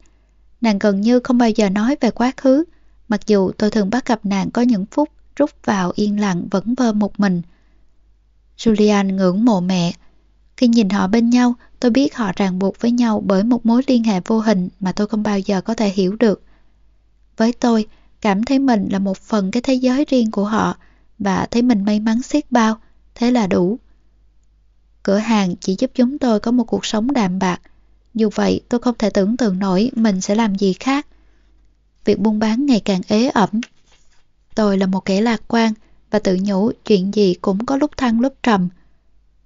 Nàng gần như không bao giờ nói về quá khứ, mặc dù tôi thường bắt gặp nàng có những phút rút vào yên lặng vẫn vơ một mình. Julian ngưỡng mộ mẹ. Khi nhìn họ bên nhau, tôi biết họ ràng buộc với nhau bởi một mối liên hệ vô hình mà tôi không bao giờ có thể hiểu được. Với tôi, cảm thấy mình là một phần cái thế giới riêng của họ và thấy mình may mắn xiết bao, thế là đủ. Cửa hàng chỉ giúp chúng tôi có một cuộc sống đạm bạc, dù vậy tôi không thể tưởng tượng nổi mình sẽ làm gì khác. Việc buôn bán ngày càng ế ẩm. Tôi là một kẻ lạc quan và tự nhủ chuyện gì cũng có lúc thăng lúc trầm.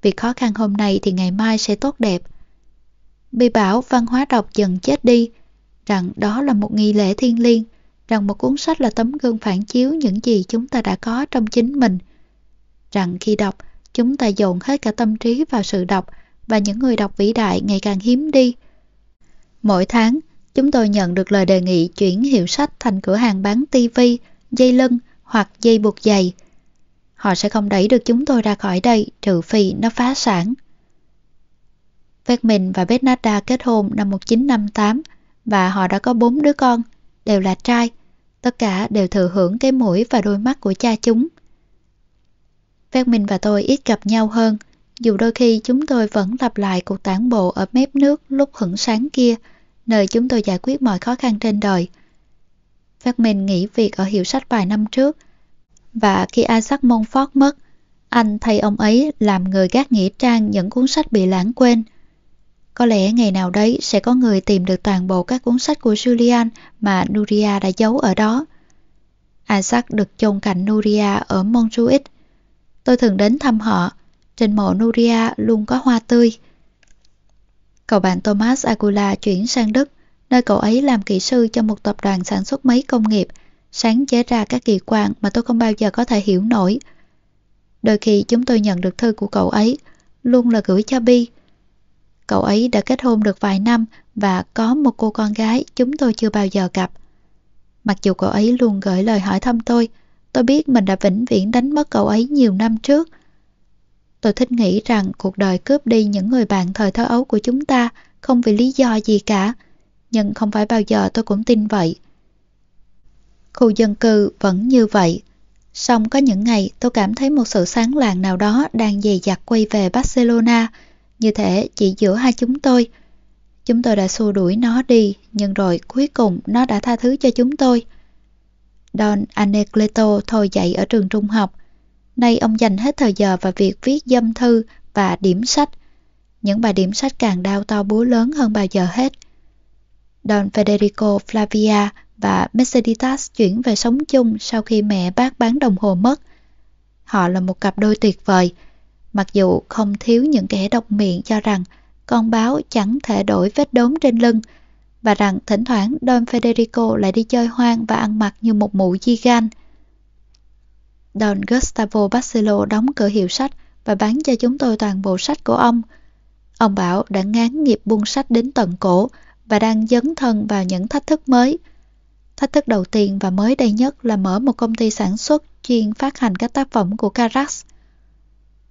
Việc khó khăn hôm nay thì ngày mai sẽ tốt đẹp. Bi bảo văn hóa đọc dần chết đi, rằng đó là một nghi lễ thiên liêng, rằng một cuốn sách là tấm gương phản chiếu những gì chúng ta đã có trong chính mình. Rằng khi đọc, chúng ta dồn hết cả tâm trí vào sự đọc và những người đọc vĩ đại ngày càng hiếm đi. Mỗi tháng, chúng tôi nhận được lời đề nghị chuyển hiệu sách thành cửa hàng bán tivi, dây lưng hoặc dây buộc giày. Họ sẽ không đẩy được chúng tôi ra khỏi đây trừ phi nó phá sản. Vecmin và Bernarda kết hôn năm 1958 và họ đã có bốn đứa con, đều là trai. Tất cả đều thừa hưởng cái mũi và đôi mắt của cha chúng. Vecmin và tôi ít gặp nhau hơn, dù đôi khi chúng tôi vẫn lặp lại cuộc tản bộ ở mép nước lúc hửng sáng kia, nơi chúng tôi giải quyết mọi khó khăn trên đời. Phép Minh nghỉ việc ở hiệu sách vài năm trước, và khi Isaac Monfort mất, Anh thay ông ấy làm người gác nghĩa trang những cuốn sách bị lãng quên. Có lẽ ngày nào đấy sẽ có người tìm được toàn bộ các cuốn sách của Julian mà Nuria đã giấu ở đó. Isaac được chôn cạnh Nuria ở Montjuic. Tôi thường đến thăm họ. Trên mộ Nuria luôn có hoa tươi. Cậu bạn Thomas Agula chuyển sang Đức, nơi cậu ấy làm kỹ sư cho một tập đoàn sản xuất máy công nghiệp, sáng chế ra các kỳ quan mà tôi không bao giờ có thể hiểu nổi. Đôi khi chúng tôi nhận được thư của cậu ấy, luôn là gửi cho Bi. Cậu ấy đã kết hôn được vài năm và có một cô con gái chúng tôi chưa bao giờ gặp. Mặc dù cậu ấy luôn gửi lời hỏi thăm tôi, tôi biết mình đã vĩnh viễn đánh mất cậu ấy nhiều năm trước. Tôi thích nghĩ rằng cuộc đời cướp đi những người bạn thời thơ ấu của chúng ta không vì lý do gì cả, nhưng không phải bao giờ tôi cũng tin vậy. Khu dân cư vẫn như vậy. Song có những ngày tôi cảm thấy một sự sáng lạng nào đó đang dày dặt quay về Barcelona, như thế chỉ giữa hai chúng tôi. Chúng tôi đã xua đuổi nó đi, nhưng rồi cuối cùng nó đã tha thứ cho chúng tôi. Don Anecleto thôi dạy ở trường trung học. Nay ông dành hết thời giờ vào việc viết dâm thư và điểm sách. Những bài điểm sách càng đau to búa lớn hơn bao giờ hết. Don Federico Flavia và Merceditas chuyển về sống chung sau khi mẹ bác bán đồng hồ mất. Họ là một cặp đôi tuyệt vời, mặc dù không thiếu những kẻ độc miệng cho rằng con báo chẳng thể đổi vết đốm trên lưng, và rằng thỉnh thoảng Don Federico lại đi chơi hoang và ăn mặc như một mụ di gan. Don Gustavo Barcelo đóng cửa hiệu sách và bán cho chúng tôi toàn bộ sách của ông. Ông bảo đã ngán nghiệp buôn sách đến tận cổ và đang dấn thân vào những thách thức mới. Thách thức đầu tiên và mới đây nhất là mở một công ty sản xuất chuyên phát hành các tác phẩm của Carax.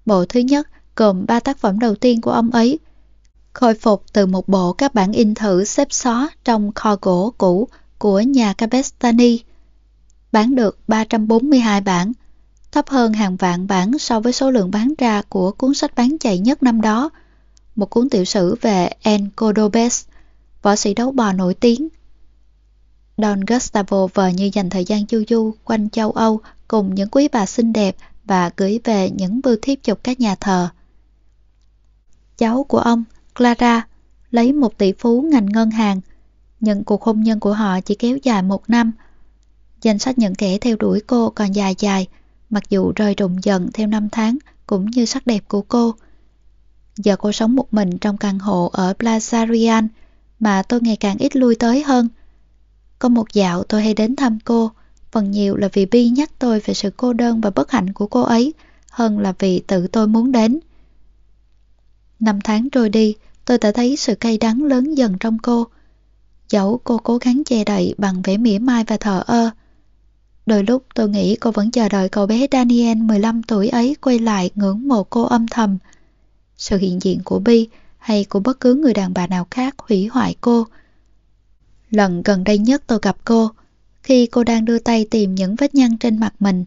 Bộ thứ nhất gồm ba tác phẩm đầu tiên của ông ấy, khôi phục từ một bộ các bản in thử xếp xó trong kho gỗ cũ của nhà Cabestani. Bán được 342 bản, thấp hơn hàng vạn bản so với số lượng bán ra của cuốn sách bán chạy nhất năm đó, một cuốn tiểu sử về En Cordobes, võ sĩ đấu bò nổi tiếng. Don Gustavo vờ như dành thời gian du du quanh châu Âu cùng những quý bà xinh đẹp và gửi về những bưu thiếp chụp các nhà thờ. Cháu của ông, Clara, lấy một tỷ phú ngành ngân hàng, nhưng cuộc hôn nhân của họ chỉ kéo dài một năm. Danh sách những kẻ theo đuổi cô còn dài dài, mặc dù rơi rụng dần theo năm tháng cũng như sắc đẹp của cô. Giờ cô sống một mình trong căn hộ ở Plazarian mà tôi ngày càng ít lui tới hơn. Có một dạo tôi hay đến thăm cô, phần nhiều là vì Bi nhắc tôi về sự cô đơn và bất hạnh của cô ấy, hơn là vì tự tôi muốn đến. Năm tháng trôi đi, tôi đã thấy sự cay đắng lớn dần trong cô. Dẫu cô cố gắng che đậy bằng vẻ mỉa mai và thờ ơ. Đôi lúc tôi nghĩ cô vẫn chờ đợi cậu bé Daniel 15 tuổi ấy quay lại ngưỡng mộ cô âm thầm. Sự hiện diện của Bi hay của bất cứ người đàn bà nào khác hủy hoại cô. Lần gần đây nhất tôi gặp cô, khi cô đang đưa tay tìm những vết nhăn trên mặt mình.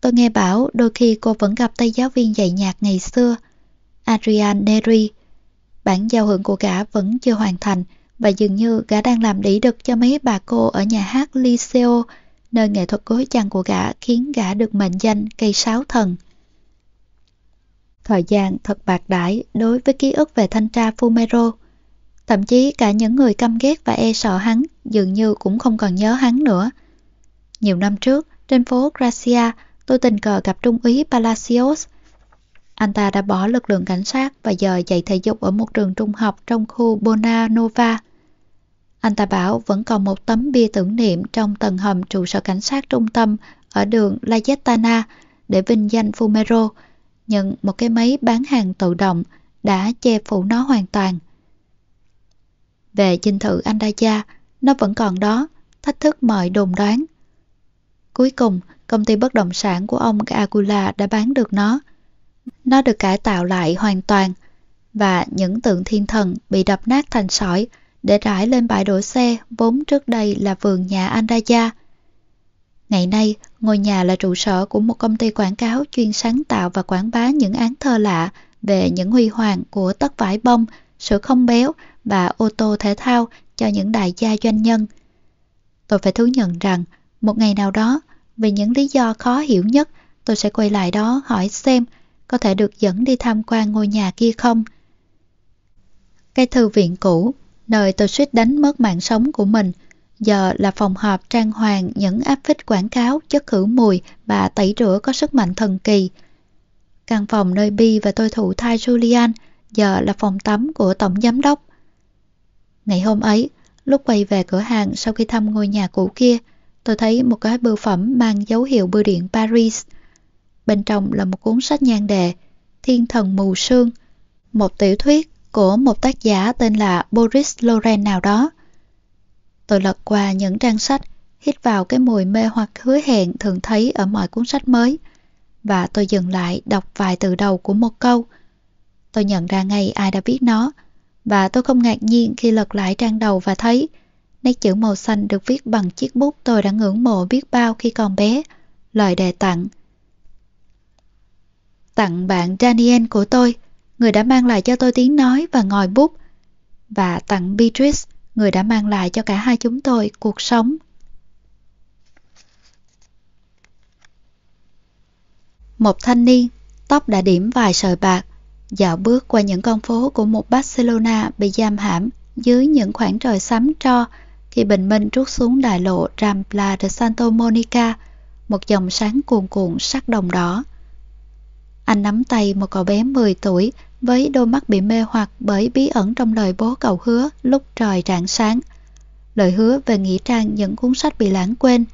Tôi nghe bảo đôi khi cô vẫn gặp tay giáo viên dạy nhạc ngày xưa, Adrian Neri. Bản giao hưởng của gã vẫn chưa hoàn thành và dường như gã đang làm đĩ đực cho mấy bà cô ở nhà hát Liceo, nơi nghệ thuật gối chăn của gã khiến gã được mệnh danh cây sáo thần. Thời gian thật bạc đãi đối với ký ức về thanh tra Fumero. Thậm chí cả những người căm ghét và e sợ hắn dường như cũng không còn nhớ hắn nữa. Nhiều năm trước, trên phố Gracia, tôi tình cờ gặp Trung úy Palacios. Anh ta đã bỏ lực lượng cảnh sát và giờ dạy thể dục ở một trường trung học trong khu Bonanova. Anh ta bảo vẫn còn một tấm bia tưởng niệm trong tầng hầm trụ sở cảnh sát trung tâm ở đường La Yettana để vinh danh Fumero, nhưng một cái máy bán hàng tự động đã che phủ nó hoàn toàn. Về dinh thự Andaya, nó vẫn còn đó, thách thức mọi đồn đoán. Cuối cùng, công ty bất động sản của ông Agula đã bán được nó. Nó được cải tạo lại hoàn toàn, và những tượng thiên thần bị đập nát thành sỏi để rải lên bãi đổ xe vốn trước đây là vườn nhà Andaya. Ngày nay, ngôi nhà là trụ sở của một công ty quảng cáo chuyên sáng tạo và quảng bá những án thơ lạ về những huy hoàng của tất vải bông, sữa không béo và ô tô thể thao cho những đại gia doanh nhân. Tôi phải thú nhận rằng, một ngày nào đó, vì những lý do khó hiểu nhất, tôi sẽ quay lại đó hỏi xem có thể được dẫn đi tham quan ngôi nhà kia không. Cái thư viện cũ, nơi tôi suýt đánh mất mạng sống của mình, giờ là phòng họp trang hoàng những áp phích quảng cáo chất khử mùi và tẩy rửa có sức mạnh thần kỳ. Căn phòng nơi Bi và tôi thụ thai Julian giờ là phòng tắm của tổng giám đốc. Ngày hôm ấy, lúc quay về cửa hàng sau khi thăm ngôi nhà cũ kia, tôi thấy một cái bưu phẩm mang dấu hiệu bưu điện Paris. Bên trong là một cuốn sách nhan đề Thiên thần mù sương, một tiểu thuyết của một tác giả tên là Boris Loren nào đó. Tôi lật qua những trang sách, hít vào cái mùi mê hoặc hứa hẹn thường thấy ở mọi cuốn sách mới. Và tôi dừng lại đọc vài từ đầu của một câu. Tôi nhận ra ngay ai đã viết nó, và tôi không ngạc nhiên khi lật lại trang đầu và thấy nét chữ màu xanh được viết bằng chiếc bút tôi đã ngưỡng mộ biết bao khi còn bé. Lời đề tặng. Tặng bạn Daniel của tôi, người đã mang lại cho tôi tiếng nói và ngòi bút. Và tặng Beatrice, người đã mang lại cho cả hai chúng tôi cuộc sống. Một thanh niên, tóc đã điểm vài sợi bạc, dạo bước qua những con phố của một Barcelona bị giam hãm dưới những khoảng trời sắm tro khi bình minh trút xuống đại lộ Rambla de Santo Monica, một dòng sáng cuồn cuộn sắc đồng đỏ. Anh nắm tay một cậu bé 10 tuổi với đôi mắt bị mê hoặc bởi bí ẩn trong lời bố cậu hứa lúc trời rạng sáng. Lời hứa về nghĩa trang những cuốn sách bị lãng quên.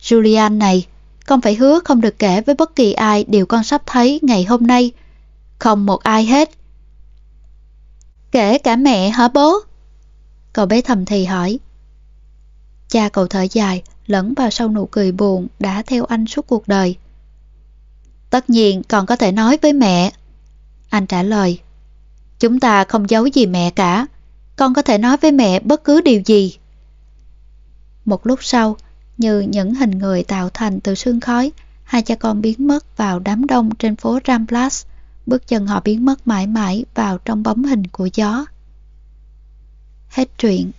Julian này, con phải hứa không được kể với bất kỳ ai điều con sắp thấy ngày hôm nay. Không một ai hết. Kể cả mẹ hả bố? Cậu bé thầm thì hỏi. Cha cậu thở dài, lẫn vào sau nụ cười buồn đã theo anh suốt cuộc đời. Tất nhiên còn có thể nói với mẹ. Anh trả lời. Chúng ta không giấu gì mẹ cả. Con có thể nói với mẹ bất cứ điều gì. Một lúc sau, như những hình người tạo thành từ sương khói, hai cha con biến mất vào đám đông trên phố Ramblas. Bước chân họ biến mất mãi mãi vào trong bóng hình của gió. Hết truyện